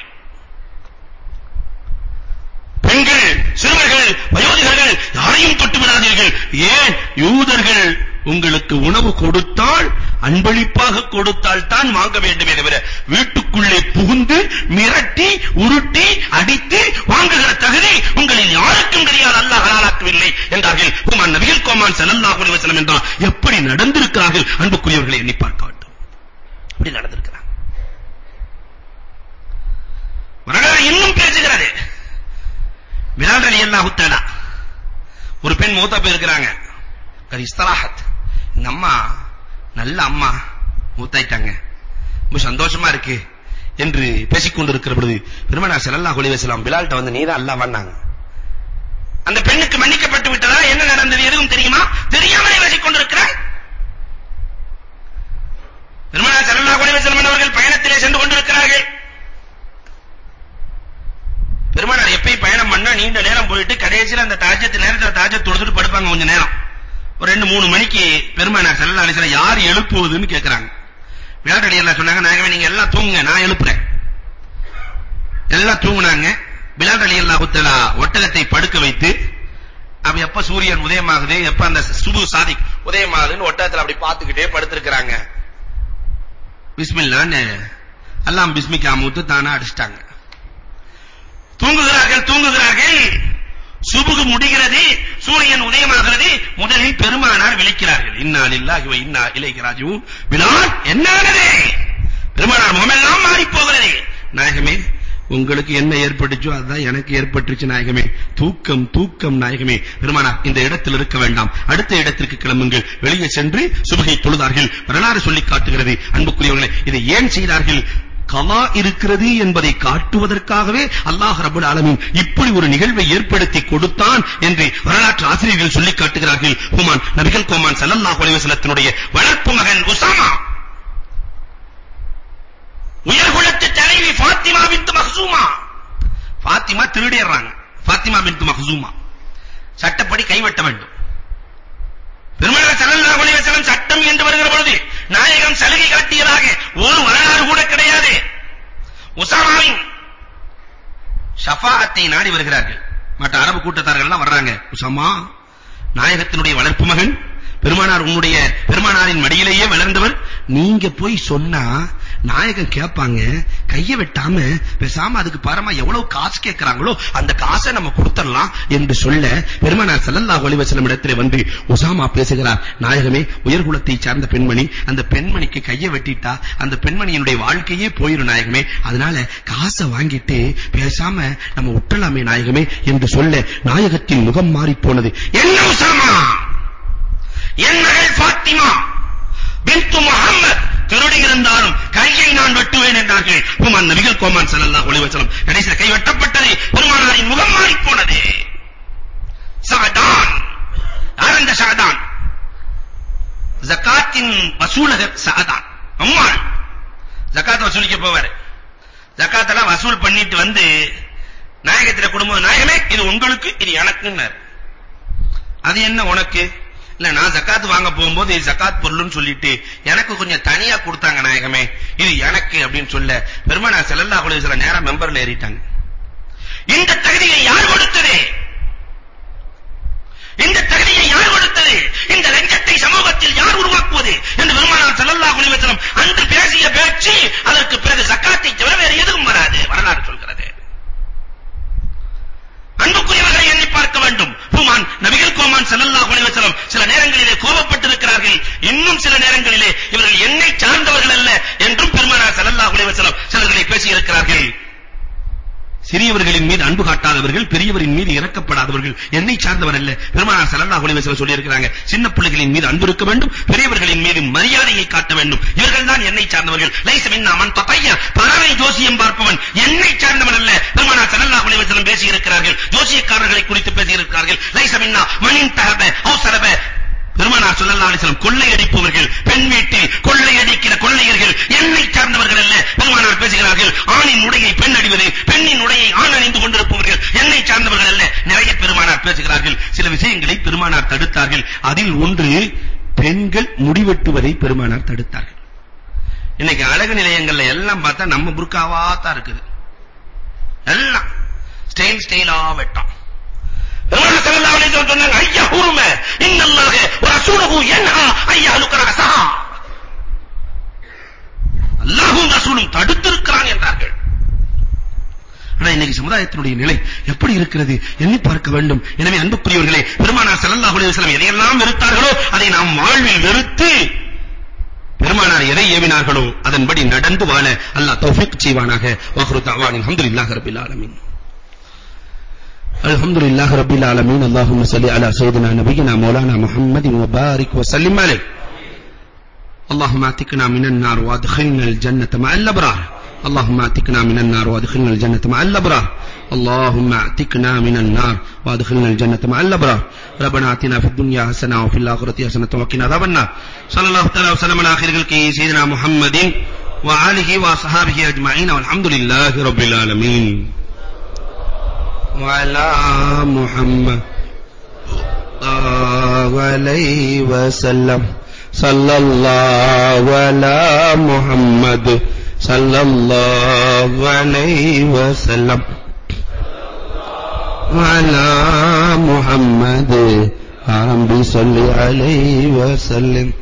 பெண்கள் சிறுவர்கள் வயோதிகர்கள் யாரையும் தொட்டு விடாதீர்கள் ஏன்? யூதர்கள் உங்களுக்கு உணவு கொடுத்தால் அன்பளிப்பாக கொடுத்தால் தான் வாங்க வேண்டுமே தவிர வீட்டுக்குள்ளே புகுந்து மிரட்டி உருட்டி அடித்து வாங்குகிற தகுதி உங்களில் யாருக்கும் கிடையாது அல்லாஹ் ஹலாலாக்கவில்லை என்றார்கள். ஹுமான் நபிகள் கோமான் ஸல்லல்லாஹு அலைஹி வஸல்லம் என்றால் எப்படி நடந்திருக்கிறார்கள்? அன்புக்குரியவர்களை எண்ணி பார்க்க வேண்டும் அப்படி நடந்திருக்கிறார். வரலாறு இன்னும் பேசுகிறது பிலால் ரலியல்லாஹு தஆலா ஒரு பெண் மூத்தா போயிருக்கிறாங்க கரி இஸ்தராஹத் இந்த அம்மா நல்ல அம்மா மூத்தாயிட்டாங்க. ரொம்ப சந்தோஷமா இருக்கு என்று பேசிக் கொண்டிருக்கிற பொழுது பெருமானார் ஸல்லல்லாஹு அலைஹி வஸல்லம் பிலால்ட்ட வந்து நீதான் அல்லாஹ் வந்தாங்க அந்த பெண்ணுக்கு மன்னிக்கப்பட்டு விட்டதா? என்ன நடந்தது? எதுவும் தெரியுமா? தெரியாமலே பேசிக் கொண்டிருக்கிறாய்? பெருமானார் ஸல்லல்லாஹு அலைஹி வஸல்லம் அவர்கள் பயணத்திலே சென்று கொண்டிருக்கிறார்கள். பெருமானார் எப்பயும் பயணம் பண்ணா நீண்ட நேரம் போயிட்டு கடைசியில அந்த தாஜத்து நேரத்துல தாஜத் தொடுத்துட்டு படுப்பாங்க கொஞ்ச நேரம். ஒரு ரெண்டு மூணு மணிக்கு பெருமானார் ஸல்லல்லாஹு அலைஹி வஸல்லம் யார் எழுப்புவதுன்னு கேக்குறாங்க. விளையாட்டு எல்லாம் சொன்னாங்க நாயகமே நீங்க எல்லாம் தூங்குங்க நான் எழுப்புறேன். எல்லாம் தூங்குனாங்க. பிலால் ரலியல்லாஹு தஆலா ஒட்டகத்தை படுக்க வைத்து அப்ப எப்ப சூரியன் உதயமாகுது எப்ப அந்த சுபு சாதிக் உதயமாகுதுன்னு ஒட்டகத்துல அப்படி பார்த்துக்கிட்டே படுத்திருக்கிறாங்க. பிஸ்மில்லான்னு அல்லாம் பிஸ்மிக்கு மூத்து தானா அடிச்சிட்டாங்க. தூங்குகிறார்கள் தூங்குகிறார்கள். சுபுகு முடிகிறது சூரியன் உதயமாகிறது முதலில் பெருமானார் விழிக்கிறார்கள். இன்னா லில்லாஹி வ இன்னா இலைஹி ராஜிஊன். பிலால் என்னானது? பெருமானார் முகமெல்லாம் மாறி போகிறது நாயகமே உங்களுக்கு என்ன ஏற்பட்டுச்சோ அதுதான் எனக்கு ஏற்பட்டுச்சு நாயகமே. தூக்கம் தூக்கம் நாயகமே. பெருமானா இந்த இடத்தில் இருக்க வேண்டாம். அடுத்த இடத்திற்கு கிளம்புங்கள். வெளியே சென்று சுபகை தொழுதார்கள். வரலாறு சொல்லி காட்டுகிறது. அன்புக்குரியவர்களே இதை ஏன் செய்தார்கள்? கலா இருக்கிறது என்பதை காட்டுவதற்காகவே அல்லாஹ் ரப்பல் ஆலமீன் இப்படி ஒரு நிகழ்வை ஏற்படுத்தி கொடுத்தான் என்று வரலாற்று ஆசிரியர்கள் சொல்லி காட்டுகிறார்கள். ஹுமான் நபிகள் கோமான் ஸல்லல்லாஹு அலைஹி வஸல்லத்தினுடைய வளர்ப்பு மகன் உசாமா. உயர்குலத்து தலைவி ஃபாத்திமா பின்த் மஹ்சூமா. ஃபாத்திமா திருடிறாங்க ஃபாத்திமா பின்த் மஹ்சூமா. சட்டப்படி கைவட்ட வேண்டும். பெருமானார் ஸல்லல்லாஹு அலைஹி வஸல்லம் சட்டம் என்று வருகிற பொழுது நாயகம் சலுகை காட்டியதாக ஒரு வரலாறு கூட கிடையாது. உசாமாவின் ஷஃபாஅத்தை நாடி வருகிறார்கள். மற்ற அரபு கூட்டத்தார்கள் எல்லாம் வர்றாங்க. உசாமா நாயகத்தினுடைய வளர்ப்பு மகன் பெருமானார் உன்னுடைய பெருமானாரின் மடியிலேயே வளர்ந்தவர். நீங்க போய் சொன்னா நாயகன் கேட்பாங்க கைய வெட்டாம பேசாம அதுக்கு பாரமா எவ்வளவு காசு கேட்கறாங்களோ அந்த காசை நம்ம கொடுத்துடலாம் என்று சொல்ல பெருமானார் ஸல்லல்லாஹு அலைஹி வஸல்லம் இடத்திலே வந்து உசாமா பேசுகிறார். நாயகமே உயர்குலத்தை சார்ந்த பெண்மணி அந்த பெண்மணிக்கு கையை வெட்டிட்டா அந்த பெண்மணியினுடைய வாழ்க்கையே போயிரும் நாயகமே. அதனால காசை வாங்கிட்டு பேசாம நம்ம விட்டலாமே நாயகமே என்று சொல்ல நாயகத்தின் முகம் மாறி போனது. என்ன உசாமா? என் மகள் ஃபாத்திமா பின்து முஹம்மத் திருடி இருந்தாலும் கையை நான் வெட்டுவேன் என்றார்கள். உமன் நபிகள் கோமான் ஸல்லல்லாஹு அலைஹி வஸல்லம். கடைசியில் கை வெட்டப்பட்டது பெருமானாரின் முகம் மாறி போனது. சாதான் சாதான் ஜகாத்தின் வசூலகர் சாதான் அம்மாள். ஜகாத் வசூலிக்க போவார். ஜகாத்தெல்லாம் வசூல் பண்ணிட்டு வந்து நாயகத்தில குடும்பம் நாயகமே இது உங்களுக்கு இது எனக்குன்னார். அது என்ன உனக்கு? இல்ல நான் ஜகாத் வாங்க போகும்போது இது ஜகாத் பொருள்னு சொல்லிட்டு எனக்கு கொஞ்சம் தனியா கொடுத்தாங்க நாயகமே. இது எனக்கு அப்படின்னு சொல்ல பெருமானா ஸல்லல்லாஹு அலைஹி வஸல்லம் நேரா மெம்பர்ல ஏறிட்டாங்க. இந்த தகுதியை யார் கொடுத்தது? இந்த தகுதியை யார் கொடுத்தது? இந்த லஞ்சத்தை சமூகத்தில் யார் உருவாக்குவது? என்று பெருமானார் ஸல்லல்லாஹு அலைஹி வஸல்லம் அன்று பேசிய பேச்சு அதற்கு பிறகு ஜகாத்தை தவிர வேறு எதுவும் வராது. வரலாறு சொல்கிறது. அன்புக்குரியவர்களை எண்ணி பார்க்க வேண்டும். ஹுமான் நபிகள் கோமான் ஸல்லல்லாஹு அலைஹி வஸல்லம் சில நேரங்களிலே கோபப்பட்டிருக்கிறார்கள். இன்னும் சில நேரங்களிலே இவர்கள் என்னை சார்ந்தவர்கள் அல்ல என்றும் பெருமானார் ஸல்லல்லாஹு அலைஹி வஸல்லம் சிலர்களை பேசி இருக்கிறார்கள் சிறியவர்களின் மீது அன்பு காட்டாதவர்கள் பெரியவரின் மீது இரக்கப்படாதவர்கள். என்னை சார்ந்தவர் அல்ல. பெருமானார் ஸல்லல்லாஹு அலைஹி வஸல்லம் சொல்லி இருக்கிறாங்க சின்ன பிள்ளைகளின் மீது அன்பு இருக்க வேண்டும். பெரியவர்களின் மீது மரியாதையை காட்ட வேண்டும். இவர்கள் தான் என்னை சார்ந்தவர்கள். லைஸ மின்னா மன் தத்தைய பறவை ஜோசியம் பார்ப்பவன் என்னை சார்ந்தவன் அல்ல. பெருமானார் ஸல்லல்லாஹு அலைஹி வஸல்லம் பேசி இருக்கிறார்கள் ஜோசியக்காரர்களை குறித்து பேசி இருக்கிறார்கள் லைஸ மின்னா மனின் தஹப அவசரப. பெருமானார் ஸல்லல்லாஹு அலைஹி வஸல்லம் கொள்ளையடிப்பவர்கள் பெண் வீட்டில் கொள்ளையடிக்கிற கொள்ளையர்கள் என்னை சார்ந்தவர்கள் அல்ல. பெருமானார் பேசுகிறார்கள் ஆணின் உடையை பெண் அடிவது பெண்ணின் உடையை ஆண் அணிந்து கொண்டிருப்பவர்கள் என்னை சார்ந்தவர்கள் அல்ல. நிறைய பெருமானார் பேசுகிறார்கள். சில விஷயங்களை பெருமானார் தடுத்தார்கள். அதில் ஒன்று பெண்கள் முடிவெட்டுவதை பெருமானார் தடுத்தார்கள். இன்னைக்கு அழகு நிலையங்கள்ல எல்லாம் பார்த்தா நம்ம புர்காவா தான் இருக்குது. எல்லாம். ஸ்டைல் ஸ்டைலா வெட்டான் பெருமானார் ஸல்லல்லாஹு அலைஹி வஸல்லம் சொன்னாங்க? ஐயா ஹுரும இன்னல்லாஹ வ ரசூலுஹு யன்ஹா ஐயா லுக்ரஸா அல்லாஹ்வும் ரசூலும் தடுத்திருக்கிறான் என்றார்கள். ஆனா இன்னைக்கு சமுதாயத்தினுடைய நிலை எப்படி இருக்கிறது? எண்ணி பார்க்க வேண்டும். எனவே அன்புக்குரியவர்களே பெருமானார் ஸல்லல்லாஹு அலைஹி வஸல்லம் எதையெல்லாம் வெறுத்தார்களோ அதை நாம் வாழ்வில் வெறுத்து பெருமானார் எதை ஏவினார்களோ அதன்படி நடந்து வாழ அல்லாஹ் தௌஃபீக் செய்வானாக. வஹ்ரு தஅவானின் அல்ஹம்துலில்லாஹி ரப்பில் ஆலமீன். الحمد لله رب العالمين اللهم صل على سيدنا نبينا مولانا محمد وبارك وسلم عليه اللهم اعتقنا من النار وادخلنا الجنة مع الأبرار اللهم اعتقنا من النار وادخلنا الجنة مع الأبرار اللهم اعتقنا من النار وادخلنا الجنة مع الأبرار ربنا آتنا في الدنيا حسنة وفي الآخرة حسنة وقنا عذاب النار صلى الله تعالى وسلم على آخر خلقه سيدنا محمد وآله وصحابه أجمعين والحمد لله رب العالمين وعلى محمد الله عليه وسلم. صلى الله على محمد. صلى الله عليه وسلم. وعلى محمد. ربي صل عليه وسلم.